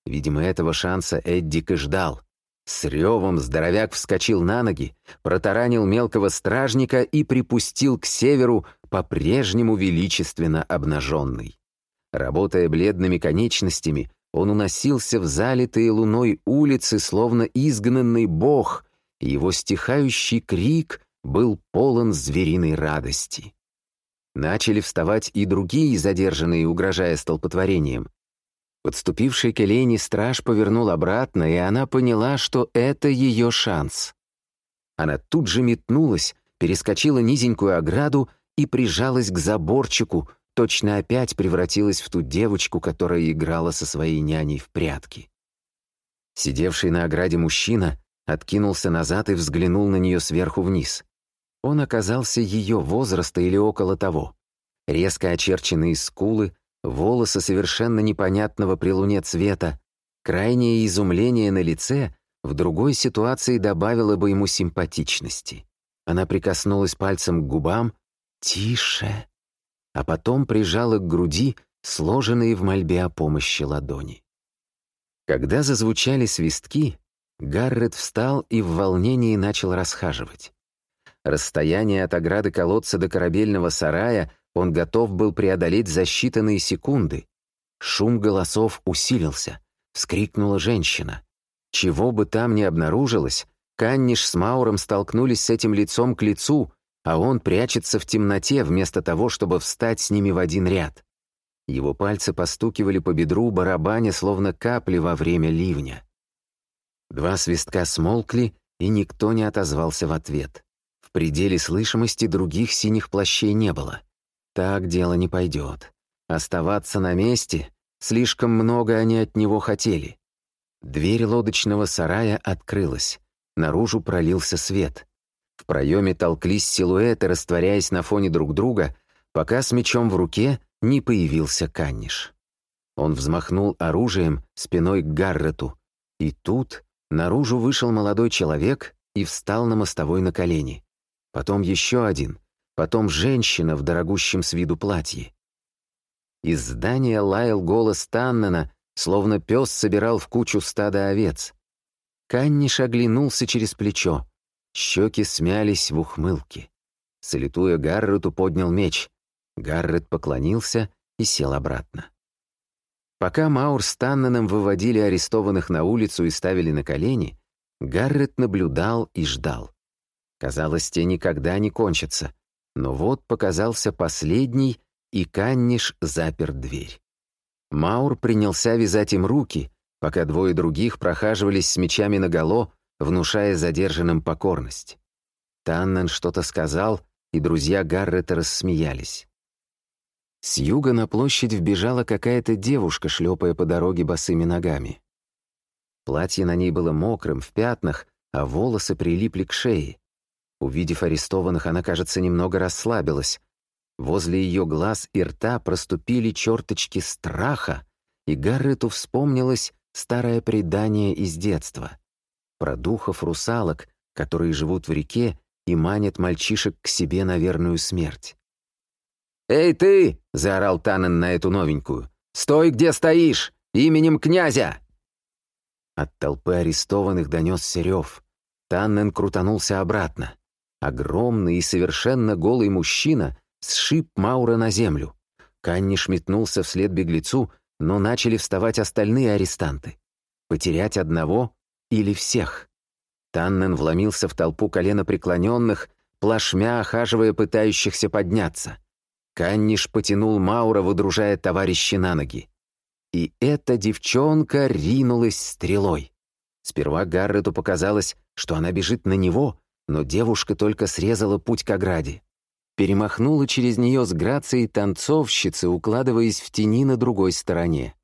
Видимо, этого шанса Эддик и ждал. С ревом здоровяк вскочил на ноги, протаранил мелкого стражника и припустил к северу, по-прежнему величественно обнаженный. Работая бледными конечностями, он уносился в залитые луной улицы, словно изгнанный бог, и его стихающий крик был полон звериной радости. Начали вставать и другие задержанные, угрожая столпотворением. Подступивший к Элене страж повернул обратно, и она поняла, что это ее шанс. Она тут же метнулась, перескочила низенькую ограду и прижалась к заборчику, точно опять превратилась в ту девочку, которая играла со своей няней в прятки. Сидевший на ограде мужчина откинулся назад и взглянул на нее сверху вниз. Он оказался ее возраста или около того. Резко очерченные скулы, волосы совершенно непонятного при луне цвета, крайнее изумление на лице в другой ситуации добавило бы ему симпатичности. Она прикоснулась пальцем к губам «Тише», а потом прижала к груди сложенные в мольбе о помощи ладони. Когда зазвучали свистки, Гаррет встал и в волнении начал расхаживать. Расстояние от ограды колодца до корабельного сарая он готов был преодолеть за считанные секунды. Шум голосов усилился. Вскрикнула женщина. Чего бы там ни обнаружилось, Канниш с Мауром столкнулись с этим лицом к лицу, а он прячется в темноте вместо того, чтобы встать с ними в один ряд. Его пальцы постукивали по бедру барабаня, словно капли во время ливня. Два свистка смолкли, и никто не отозвался в ответ. В пределе слышимости других синих плащей не было. Так дело не пойдет. Оставаться на месте — слишком много они от него хотели. Дверь лодочного сарая открылась. Наружу пролился свет. В проеме толклись силуэты, растворяясь на фоне друг друга, пока с мечом в руке не появился Канниш. Он взмахнул оружием спиной к Гаррету, и тут наружу вышел молодой человек и встал на мостовой на колени. Потом еще один, потом женщина в дорогущем с виду платье. Из здания лаял голос Таннена, словно пес собирал в кучу стада овец. Канниш оглянулся через плечо. Щеки смялись в ухмылке. Салютуя Гаррету, поднял меч. Гаррет поклонился и сел обратно. Пока Маур с Танненом выводили арестованных на улицу и ставили на колени, Гаррет наблюдал и ждал. Казалось, те никогда не кончатся. Но вот показался последний, и Канниш запер дверь. Маур принялся вязать им руки, пока двое других прохаживались с мечами наголо, внушая задержанным покорность. Таннен что-то сказал, и друзья Гаррета рассмеялись. С юга на площадь вбежала какая-то девушка, шлепая по дороге босыми ногами. Платье на ней было мокрым, в пятнах, а волосы прилипли к шее. Увидев арестованных, она, кажется, немного расслабилась, Возле ее глаз и рта проступили черточки страха, и Гаррету вспомнилось старое предание из детства про духов-русалок, которые живут в реке и манят мальчишек к себе на верную смерть. «Эй ты!» — заорал Танен на эту новенькую. «Стой, где стоишь! Именем князя!» От толпы арестованных донесся рев. Таннен крутанулся обратно. Огромный и совершенно голый мужчина сшиб Маура на землю. Канни шметнулся вслед беглецу, но начали вставать остальные арестанты. Потерять одного или всех? Таннен вломился в толпу коленопреклоненных, плашмя охаживая пытающихся подняться. Канниш потянул Маура, выдружая товарища на ноги. И эта девчонка ринулась стрелой. Сперва Гаррету показалось, что она бежит на него, но девушка только срезала путь к ограде перемахнула через нее с грацией танцовщицы, укладываясь в тени на другой стороне.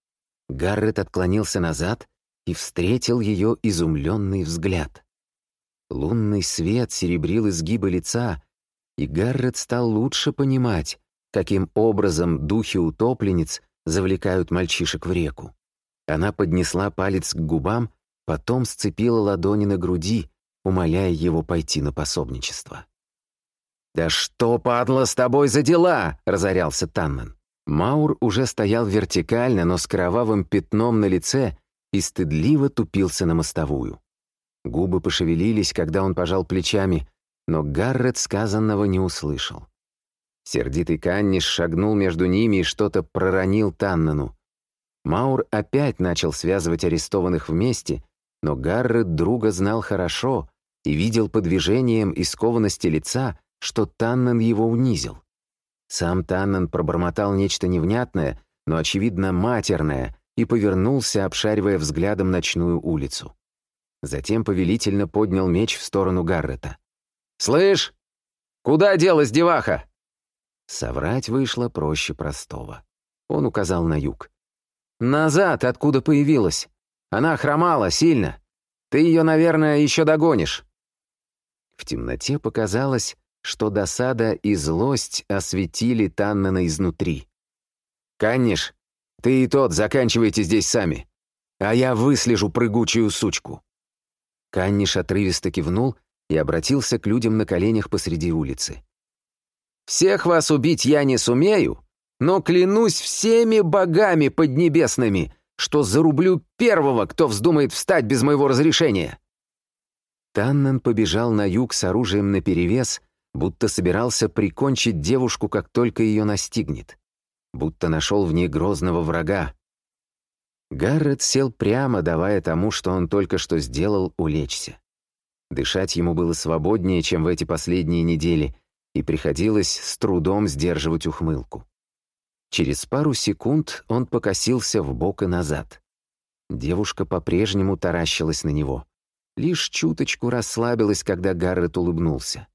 Гаррет отклонился назад и встретил ее изумленный взгляд. Лунный свет серебрил изгибы лица, и Гаррет стал лучше понимать, каким образом духи утопленниц завлекают мальчишек в реку. Она поднесла палец к губам, потом сцепила ладони на груди, умоляя его пойти на пособничество. «Да что, падла, с тобой за дела?» — разорялся Таннен. Маур уже стоял вертикально, но с кровавым пятном на лице и стыдливо тупился на мостовую. Губы пошевелились, когда он пожал плечами, но Гаррет сказанного не услышал. Сердитый Канниш шагнул между ними и что-то проронил Таннену. Маур опять начал связывать арестованных вместе, но Гаррет друга знал хорошо и видел по движениям и скованности лица, что Таннен его унизил. Сам Таннен пробормотал нечто невнятное, но, очевидно, матерное, и повернулся, обшаривая взглядом ночную улицу. Затем повелительно поднял меч в сторону Гаррета. «Слышь, куда делась деваха?» Соврать вышло проще простого. Он указал на юг. «Назад, откуда появилась. Она хромала сильно. Ты ее, наверное, еще догонишь». В темноте показалось, что досада и злость осветили Таннена изнутри. «Канниш, ты и тот заканчивайте здесь сами, а я выслежу прыгучую сучку». Канниш отрывисто кивнул и обратился к людям на коленях посреди улицы. «Всех вас убить я не сумею, но клянусь всеми богами поднебесными, что зарублю первого, кто вздумает встать без моего разрешения». Таннен побежал на юг с оружием наперевес, будто собирался прикончить девушку, как только ее настигнет, будто нашел в ней грозного врага. Гаррет сел прямо, давая тому, что он только что сделал, улечься. Дышать ему было свободнее, чем в эти последние недели, и приходилось с трудом сдерживать ухмылку. Через пару секунд он покосился в бок и назад. Девушка по-прежнему таращилась на него. Лишь чуточку расслабилась, когда Гаррет улыбнулся.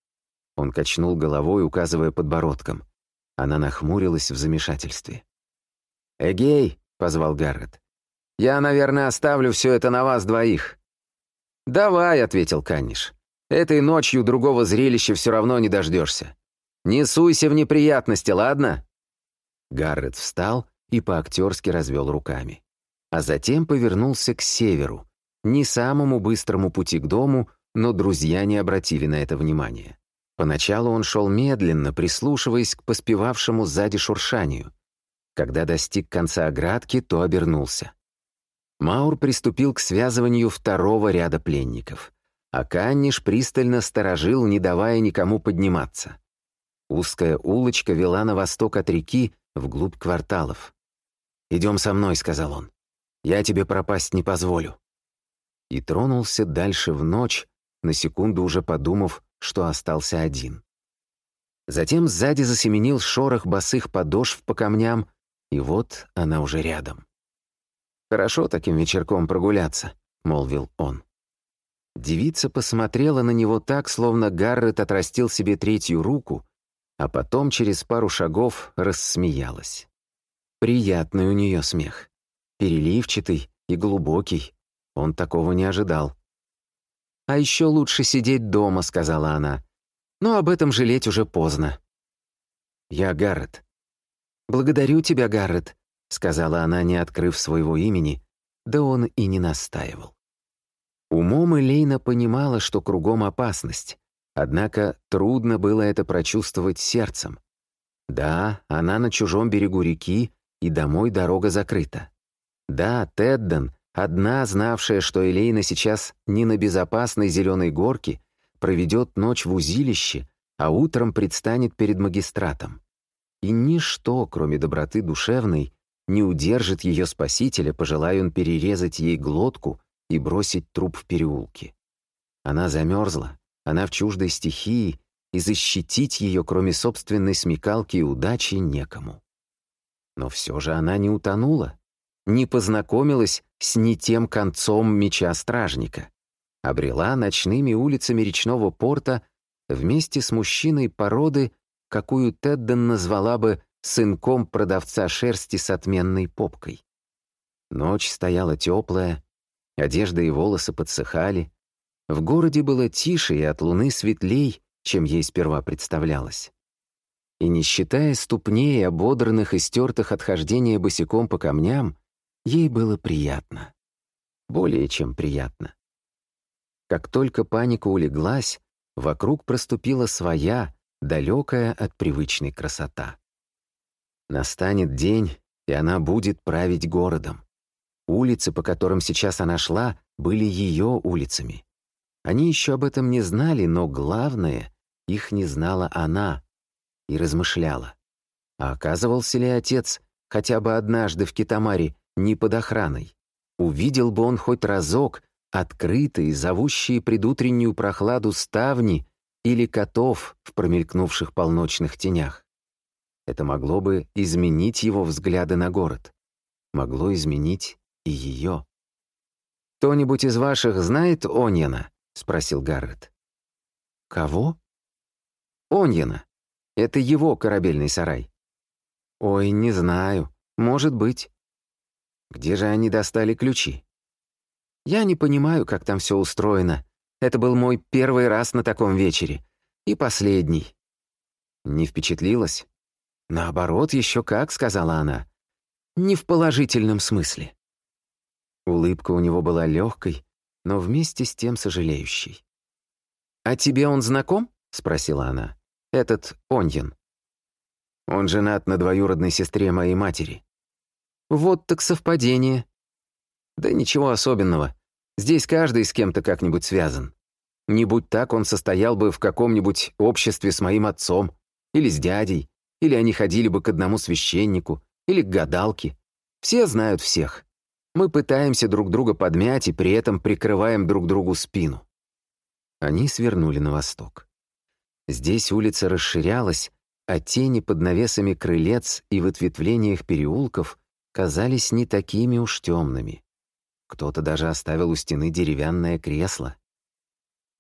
Он качнул головой, указывая подбородком. Она нахмурилась в замешательстве. «Эгей!» — позвал Гаррет. «Я, наверное, оставлю все это на вас двоих». «Давай», — ответил Канниш. Этой ночью другого зрелища все равно не дождешься. Не суйся в неприятности, ладно?» Гаррет встал и по-актерски развел руками. А затем повернулся к северу, не самому быстрому пути к дому, но друзья не обратили на это внимания. Поначалу он шел медленно, прислушиваясь к поспевавшему сзади шуршанию. Когда достиг конца оградки, то обернулся. Маур приступил к связыванию второго ряда пленников, а Канниш пристально сторожил, не давая никому подниматься. Узкая улочка вела на восток от реки, вглубь кварталов. «Идем со мной», — сказал он. «Я тебе пропасть не позволю». И тронулся дальше в ночь, на секунду уже подумав, что остался один. Затем сзади засеменил шорох босых подошв по камням, и вот она уже рядом. «Хорошо таким вечерком прогуляться», — молвил он. Девица посмотрела на него так, словно Гаррет отрастил себе третью руку, а потом через пару шагов рассмеялась. Приятный у нее смех. Переливчатый и глубокий. Он такого не ожидал. «А еще лучше сидеть дома», — сказала она. «Но об этом жалеть уже поздно». «Я Гаррет». «Благодарю тебя, Гаррет», — сказала она, не открыв своего имени, да он и не настаивал. Умом Элейна понимала, что кругом опасность, однако трудно было это прочувствовать сердцем. Да, она на чужом берегу реки, и домой дорога закрыта. Да, Тедден, одна знавшая, что Элейна сейчас не на безопасной зеленой горке, проведет ночь в узилище, а утром предстанет перед магистратом. И ничто, кроме доброты душевной, не удержит ее спасителя, пожелая он перерезать ей глотку и бросить труп в переулке. Она замерзла, она в чуждой стихии, и защитить ее, кроме собственной смекалки и удачи, некому. Но все же она не утонула, не познакомилась с не тем концом меча стражника, обрела ночными улицами речного порта вместе с мужчиной породы, какую Тедден назвала бы сынком продавца шерсти с отменной попкой. Ночь стояла теплая, одежда и волосы подсыхали, в городе было тише и от луны светлей, чем ей сперва представлялось. И не считая ступней, ободранных и стертых от хождения босиком по камням, ей было приятно. Более чем приятно. Как только паника улеглась, вокруг проступила своя, далекая от привычной красота. Настанет день, и она будет править городом. Улицы, по которым сейчас она шла, были ее улицами. Они еще об этом не знали, но главное, их не знала она, и размышляла. А оказывался ли отец хотя бы однажды в Китамаре не под охраной? Увидел бы он хоть разок открытые, зовущие предутреннюю прохладу ставни или котов в промелькнувших полночных тенях. Это могло бы изменить его взгляды на город. Могло изменить и ее. «Кто-нибудь из ваших знает Оньена?» — спросил Гаррет. «Кого?» «Оньена. Это его корабельный сарай». «Ой, не знаю. Может быть». «Где же они достали ключи?» «Я не понимаю, как там все устроено. Это был мой первый раз на таком вечере. И последний». «Не впечатлилась?» «Наоборот, еще как», — сказала она. «Не в положительном смысле». Улыбка у него была легкой, но вместе с тем сожалеющей. «А тебе он знаком?» — спросила она. «Этот Оньен». «Он женат на двоюродной сестре моей матери». «Вот так совпадение». «Да ничего особенного. Здесь каждый с кем-то как-нибудь связан. Не будь так, он состоял бы в каком-нибудь обществе с моим отцом, или с дядей, или они ходили бы к одному священнику, или к гадалке. Все знают всех. Мы пытаемся друг друга подмять и при этом прикрываем друг другу спину. Они свернули на восток. Здесь улица расширялась, а тени под навесами крылец и в ответвлениях переулков казались не такими уж темными. Кто-то даже оставил у стены деревянное кресло.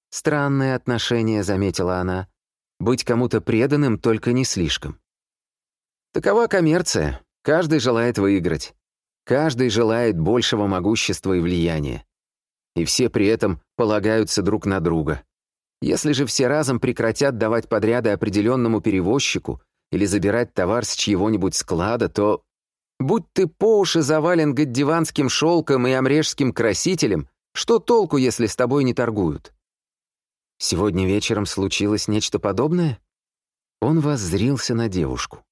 «Странное отношение», — заметила она. «Быть кому-то преданным только не слишком». «Такова коммерция. Каждый желает выиграть. Каждый желает большего могущества и влияния. И все при этом полагаются друг на друга. Если же все разом прекратят давать подряды определенному перевозчику или забирать товар с чьего-нибудь склада, то... Будь ты по уши завален гаддиванским шелком и амрежским красителем, что толку, если с тобой не торгуют? Сегодня вечером случилось нечто подобное? Он воззрился на девушку.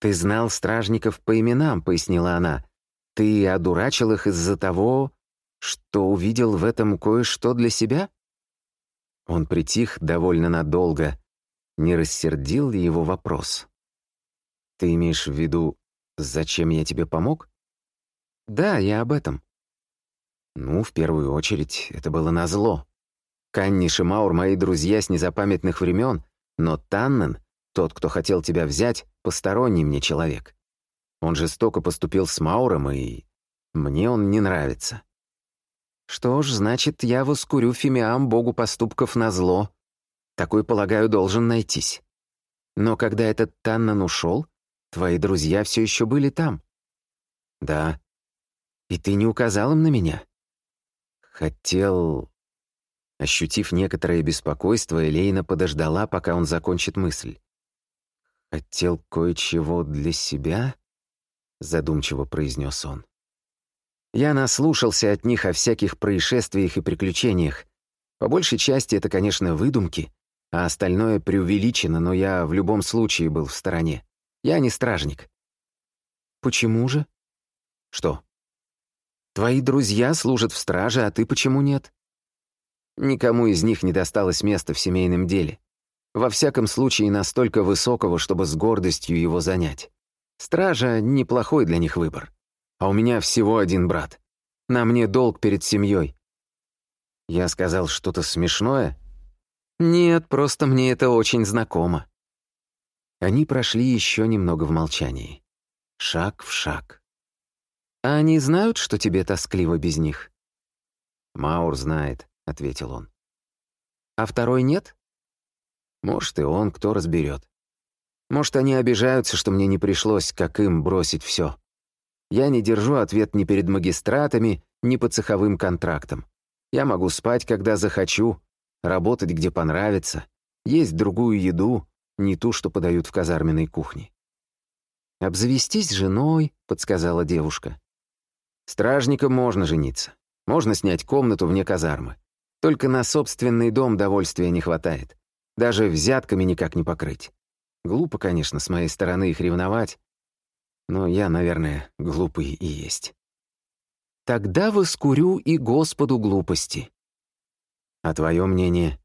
«Ты знал стражников по именам», — пояснила она. «Ты одурачил их из-за того, что увидел в этом кое-что для себя?» Он притих довольно надолго. Не рассердил ли его вопрос? «Ты имеешь в виду, зачем я тебе помог?» «Да, я об этом». «Ну, в первую очередь, это было назло. Канни Шимаур — мои друзья с незапамятных времен, но Таннен, тот, кто хотел тебя взять, посторонний мне человек. Он жестоко поступил с Мауром, и мне он не нравится. Что ж, значит, я воскурю Фимиам богу поступков на зло. Такой, полагаю, должен найтись. Но когда этот Таннен ушел, твои друзья все еще были там. Да. И ты не указал им на меня? Хотел... Ощутив некоторое беспокойство, Элейна подождала, пока он закончит мысль. «Хотел кое-чего для себя?» — задумчиво произнес он. «Я наслушался от них о всяких происшествиях и приключениях. По большей части это, конечно, выдумки, а остальное преувеличено, но я в любом случае был в стороне. Я не стражник». «Почему же?» «Что?» «Твои друзья служат в страже, а ты почему нет?» Никому из них не досталось места в семейном деле. Во всяком случае, настолько высокого, чтобы с гордостью его занять. Стража — неплохой для них выбор. А у меня всего один брат. На мне долг перед семьей. Я сказал что-то смешное? Нет, просто мне это очень знакомо. Они прошли еще немного в молчании. Шаг в шаг. А они знают, что тебе тоскливо без них? Маур знает ответил он. «А второй нет?» «Может, и он, кто разберет. Может, они обижаются, что мне не пришлось, как им, бросить все. Я не держу ответ ни перед магистратами, ни по цеховым контрактам. Я могу спать, когда захочу, работать, где понравится, есть другую еду, не ту, что подают в казарменной кухне. «Обзавестись женой», — подсказала девушка. «Стражникам можно жениться. Можно снять комнату вне казармы. Только на собственный дом довольствия не хватает. Даже взятками никак не покрыть. Глупо, конечно, с моей стороны их ревновать, но я, наверное, глупый и есть. Тогда воскурю и Господу глупости. А твое мнение?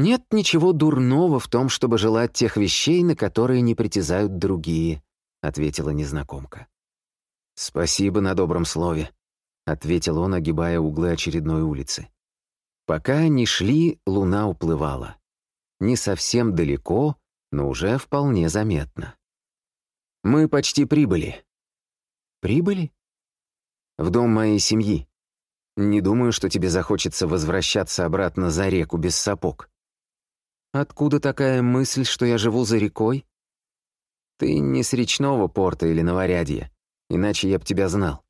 Нет ничего дурного в том, чтобы желать тех вещей, на которые не притязают другие, ответила незнакомка. Спасибо на добром слове, ответил он, огибая углы очередной улицы. Пока они шли, луна уплывала. Не совсем далеко, но уже вполне заметно. «Мы почти прибыли». «Прибыли?» «В дом моей семьи. Не думаю, что тебе захочется возвращаться обратно за реку без сапог». «Откуда такая мысль, что я живу за рекой?» «Ты не с речного порта или Новорядья, иначе я б тебя знал.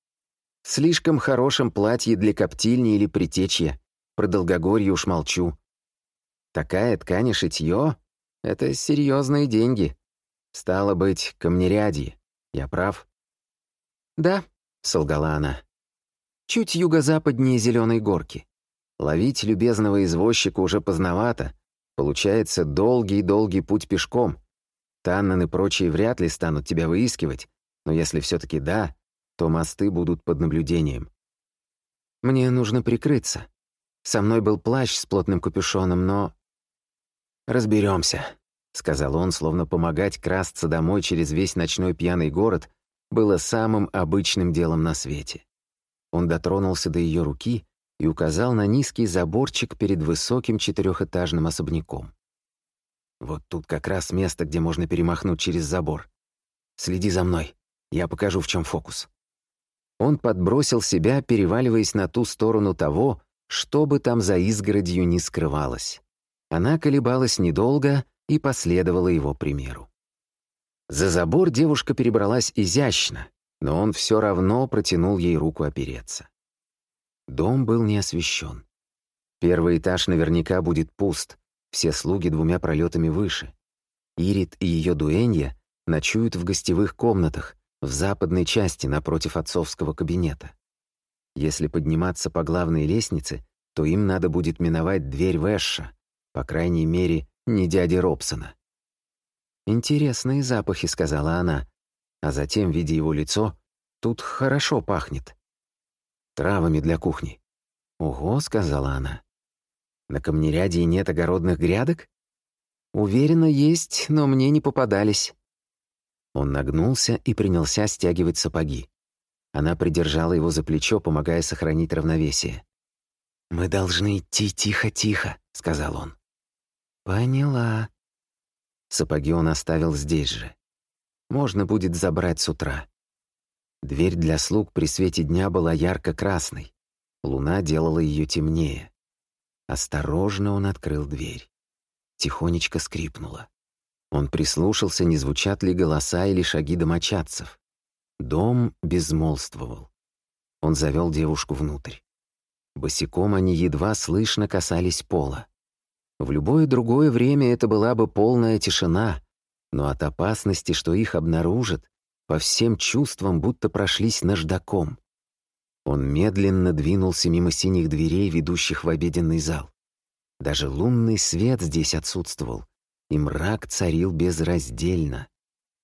В слишком хорошем платье для коптильни или притечья, про долгогорье уж молчу. Такая ткань и шитье — это серьезные деньги. Стало быть, камнерядье. Я прав? Да, — солгала она. Чуть юго-западнее зеленой горки. Ловить любезного извозчика уже поздновато. Получается долгий-долгий путь пешком. Таннан и прочие вряд ли станут тебя выискивать, но если все таки да, то мосты будут под наблюдением. Мне нужно прикрыться. Со мной был плащ с плотным капюшоном, но... Разберемся, сказал он, словно помогать красться домой через весь ночной пьяный город было самым обычным делом на свете. Он дотронулся до ее руки и указал на низкий заборчик перед высоким четырехэтажным особняком. «Вот тут как раз место, где можно перемахнуть через забор. Следи за мной, я покажу, в чем фокус». Он подбросил себя, переваливаясь на ту сторону того, что бы там за изгородью ни скрывалось. Она колебалась недолго и последовала его примеру. За забор девушка перебралась изящно, но он все равно протянул ей руку опереться. Дом был не освещен. Первый этаж наверняка будет пуст, все слуги двумя пролетами выше. Ирит и ее дуэнья ночуют в гостевых комнатах, в западной части, напротив отцовского кабинета. Если подниматься по главной лестнице, то им надо будет миновать дверь Вэша, по крайней мере, не дяди Робсона. «Интересные запахи», — сказала она, а затем, видя его лицо, «тут хорошо пахнет». «Травами для кухни». «Ого», — сказала она. «На камнеряде нет огородных грядок?» «Уверена, есть, но мне не попадались». Он нагнулся и принялся стягивать сапоги. Она придержала его за плечо, помогая сохранить равновесие. «Мы должны идти тихо-тихо», — сказал он. «Поняла». Сапоги он оставил здесь же. Можно будет забрать с утра. Дверь для слуг при свете дня была ярко-красной. Луна делала ее темнее. Осторожно он открыл дверь. Тихонечко скрипнула. Он прислушался, не звучат ли голоса или шаги домочадцев. Дом безмолвствовал. Он завел девушку внутрь. Босиком они едва слышно касались пола. В любое другое время это была бы полная тишина, но от опасности, что их обнаружат, по всем чувствам будто прошлись наждаком. Он медленно двинулся мимо синих дверей, ведущих в обеденный зал. Даже лунный свет здесь отсутствовал, и мрак царил безраздельно.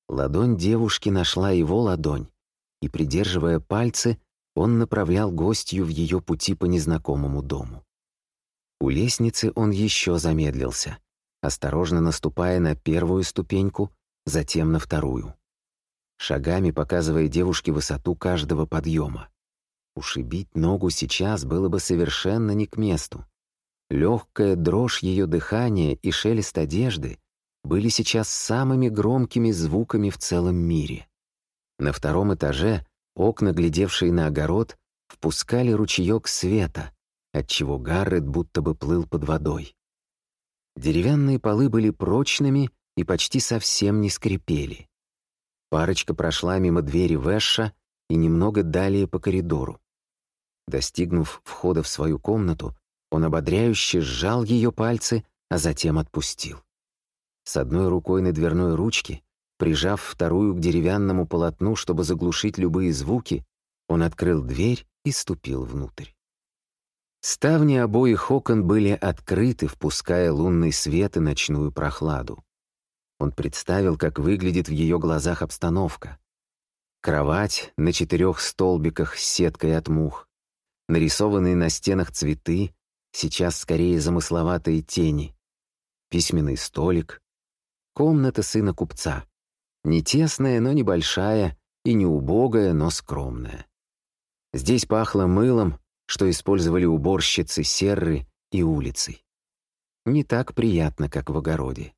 Ладонь девушки нашла его ладонь, и, придерживая пальцы, он направлял гостью в ее пути по незнакомому дому. У лестницы он еще замедлился, осторожно наступая на первую ступеньку, затем на вторую. Шагами показывая девушке высоту каждого подъема. Ушибить ногу сейчас было бы совершенно не к месту. Легкая дрожь ее дыхания и шелест одежды были сейчас самыми громкими звуками в целом мире. На втором этаже окна, глядевшие на огород, впускали ручеек света, отчего Гаррет будто бы плыл под водой. Деревянные полы были прочными и почти совсем не скрипели. Парочка прошла мимо двери Вэша и немного далее по коридору. Достигнув входа в свою комнату, он ободряюще сжал ее пальцы, а затем отпустил. С одной рукой на дверной ручке, прижав вторую к деревянному полотну, чтобы заглушить любые звуки, он открыл дверь и ступил внутрь. Ставни обоих окон были открыты, впуская лунный свет и ночную прохладу. Он представил, как выглядит в ее глазах обстановка. Кровать на четырех столбиках с сеткой от мух, нарисованные на стенах цветы, сейчас скорее замысловатые тени, письменный столик, Комната сына купца. Не тесная, но небольшая, и не убогая, но скромная. Здесь пахло мылом, что использовали уборщицы серры и улицей. Не так приятно, как в огороде.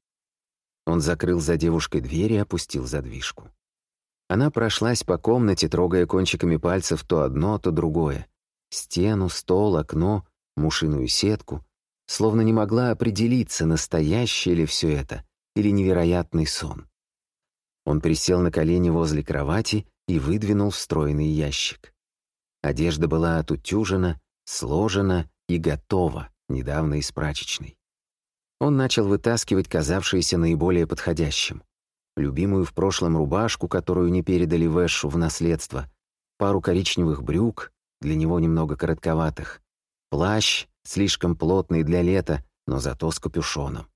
Он закрыл за девушкой дверь и опустил задвижку. Она прошлась по комнате, трогая кончиками пальцев то одно, то другое. Стену, стол, окно, мушиную сетку. Словно не могла определиться, настоящее ли все это, или невероятный сон. Он присел на колени возле кровати и выдвинул встроенный ящик. Одежда была отутюжена, сложена и готова, недавно из прачечной. Он начал вытаскивать казавшееся наиболее подходящим. Любимую в прошлом рубашку, которую не передали Вэшу в наследство, пару коричневых брюк, для него немного коротковатых, плащ, слишком плотный для лета, но зато с капюшоном.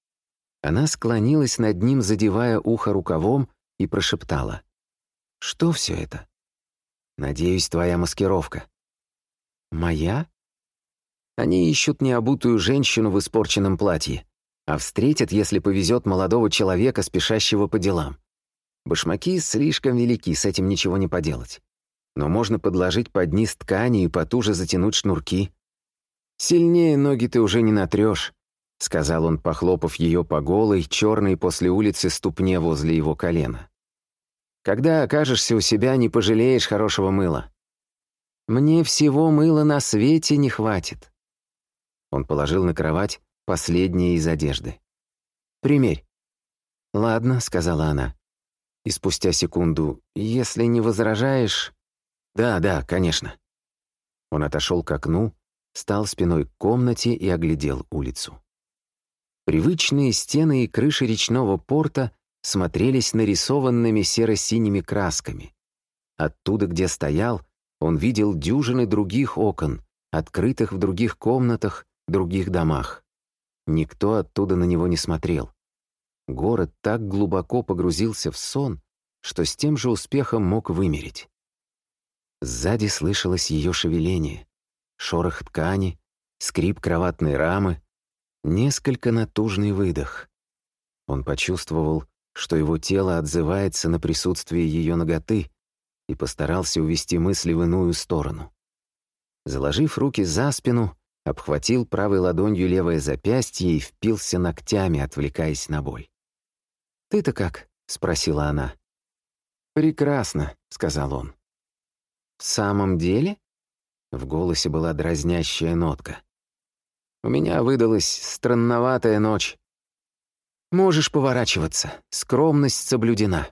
Она склонилась над ним, задевая ухо рукавом, и прошептала. «Что все это?» «Надеюсь, твоя маскировка». «Моя?» Они ищут необутую женщину в испорченном платье, а встретят, если повезет, молодого человека, спешащего по делам. Башмаки слишком велики, с этим ничего не поделать. Но можно подложить под низ ткани и потуже затянуть шнурки. Сильнее ноги ты уже не натрешь, — сказал он, похлопав ее по голой, черной после улицы ступне возле его колена. «Когда окажешься у себя, не пожалеешь хорошего мыла. Мне всего мыла на свете не хватит». Он положил на кровать последнее из одежды. «Примерь». «Ладно», — сказала она. И спустя секунду, «если не возражаешь...» «Да, да, конечно». Он отошел к окну, стал спиной к комнате и оглядел улицу. Привычные стены и крыши речного порта смотрелись нарисованными серо-синими красками. Оттуда, где стоял, он видел дюжины других окон, открытых в других комнатах, других домах. Никто оттуда на него не смотрел. Город так глубоко погрузился в сон, что с тем же успехом мог вымереть. Сзади слышалось ее шевеление, шорох ткани, скрип кроватной рамы, несколько натужный выдох. Он почувствовал, что его тело отзывается на присутствие ее ноготы и постарался увести мысли в иную сторону. Заложив руки за спину, обхватил правой ладонью левое запястье и впился ногтями, отвлекаясь на боль. «Ты-то как?» — спросила она. «Прекрасно», — сказал он. «В самом деле?» В голосе была дразнящая нотка. «У меня выдалась странноватая ночь. Можешь поворачиваться, скромность соблюдена».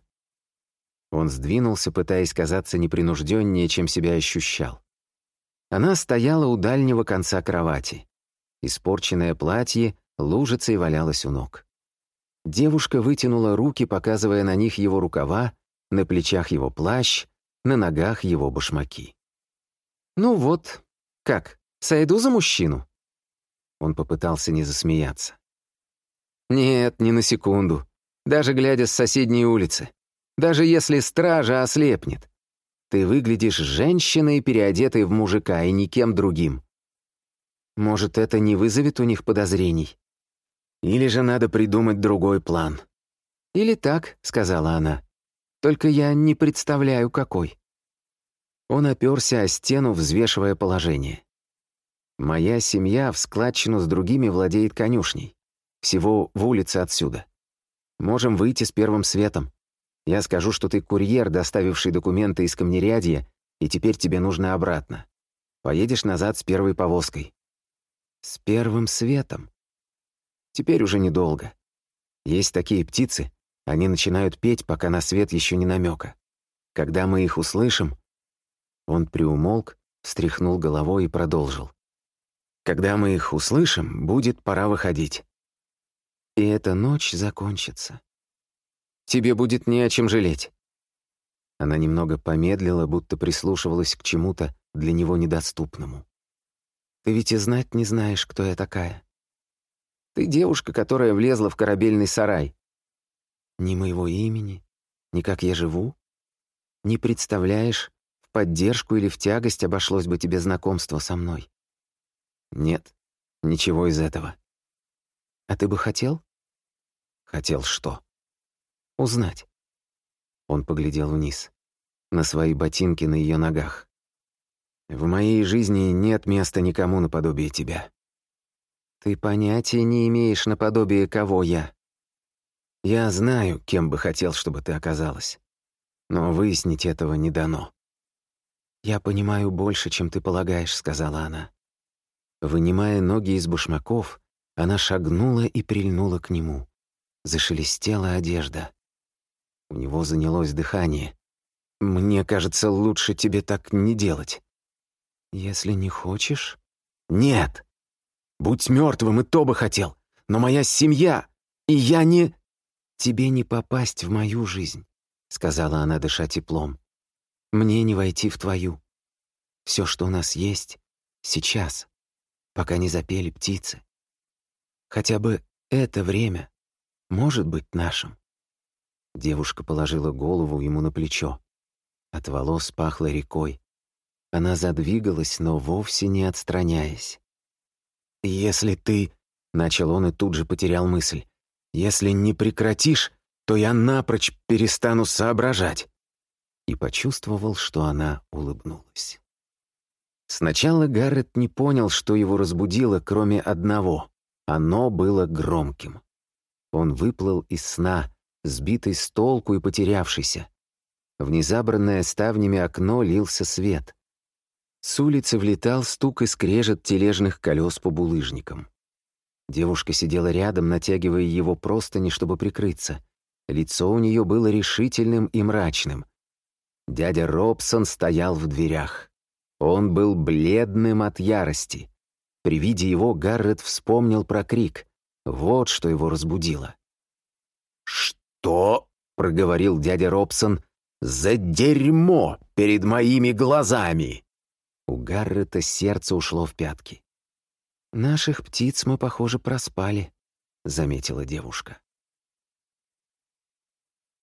Он сдвинулся, пытаясь казаться непринужденнее, чем себя ощущал. Она стояла у дальнего конца кровати. Испорченное платье лужицей валялось у ног. Девушка вытянула руки, показывая на них его рукава, на плечах его плащ, на ногах его башмаки. «Ну вот, как, сойду за мужчину?» Он попытался не засмеяться. «Нет, ни на секунду. Даже глядя с соседней улицы. Даже если стража ослепнет. Ты выглядишь женщиной, переодетой в мужика, и никем другим. Может, это не вызовет у них подозрений? Или же надо придумать другой план? Или так, — сказала она. Только я не представляю, какой. Он оперся о стену, взвешивая положение. Моя семья в складчину с другими владеет конюшней. Всего в улице отсюда. Можем выйти с первым светом. Я скажу, что ты курьер, доставивший документы из камнерядья, и теперь тебе нужно обратно. Поедешь назад с первой повозкой. С первым светом. Теперь уже недолго. Есть такие птицы, они начинают петь, пока на свет еще не намека. Когда мы их услышим... Он приумолк, встряхнул головой и продолжил. Когда мы их услышим, будет пора выходить. И эта ночь закончится. Тебе будет не о чем жалеть». Она немного помедлила, будто прислушивалась к чему-то для него недоступному. «Ты ведь и знать не знаешь, кто я такая. Ты девушка, которая влезла в корабельный сарай. Ни моего имени, ни как я живу. Не представляешь, в поддержку или в тягость обошлось бы тебе знакомство со мной. Нет, ничего из этого. А ты бы хотел? Хотел что? Узнать. Он поглядел вниз. На свои ботинки на ее ногах. В моей жизни нет места никому наподобие тебя. Ты понятия не имеешь наподобие кого я. Я знаю, кем бы хотел, чтобы ты оказалась. Но выяснить этого не дано. «Я понимаю больше, чем ты полагаешь», — сказала она. Вынимая ноги из башмаков, она шагнула и прильнула к нему. Зашелестела одежда. У него занялось дыхание. «Мне кажется, лучше тебе так не делать». «Если не хочешь...» «Нет! Будь мертвым, и то бы хотел. Но моя семья, и я не...» «Тебе не попасть в мою жизнь», — сказала она, дыша теплом. «Мне не войти в твою. Все, что у нас есть, сейчас, пока не запели птицы. Хотя бы это время может быть нашим». Девушка положила голову ему на плечо. От волос пахло рекой. Она задвигалась, но вовсе не отстраняясь. «Если ты...» — начал он и тут же потерял мысль. «Если не прекратишь, то я напрочь перестану соображать». И почувствовал, что она улыбнулась. Сначала Гаррет не понял, что его разбудило, кроме одного. Оно было громким. Он выплыл из сна, сбитый с толку и потерявшийся. В незабранное ставнями окно лился свет. С улицы влетал стук и скрежет тележных колес по булыжникам. Девушка сидела рядом, натягивая его простыни, чтобы прикрыться. Лицо у нее было решительным и мрачным. Дядя Робсон стоял в дверях. Он был бледным от ярости. При виде его Гаррет вспомнил про крик. Вот что его разбудило. «Что?» — проговорил дядя Робсон. «За дерьмо перед моими глазами!» У Гаррета сердце ушло в пятки. «Наших птиц мы, похоже, проспали», — заметила девушка.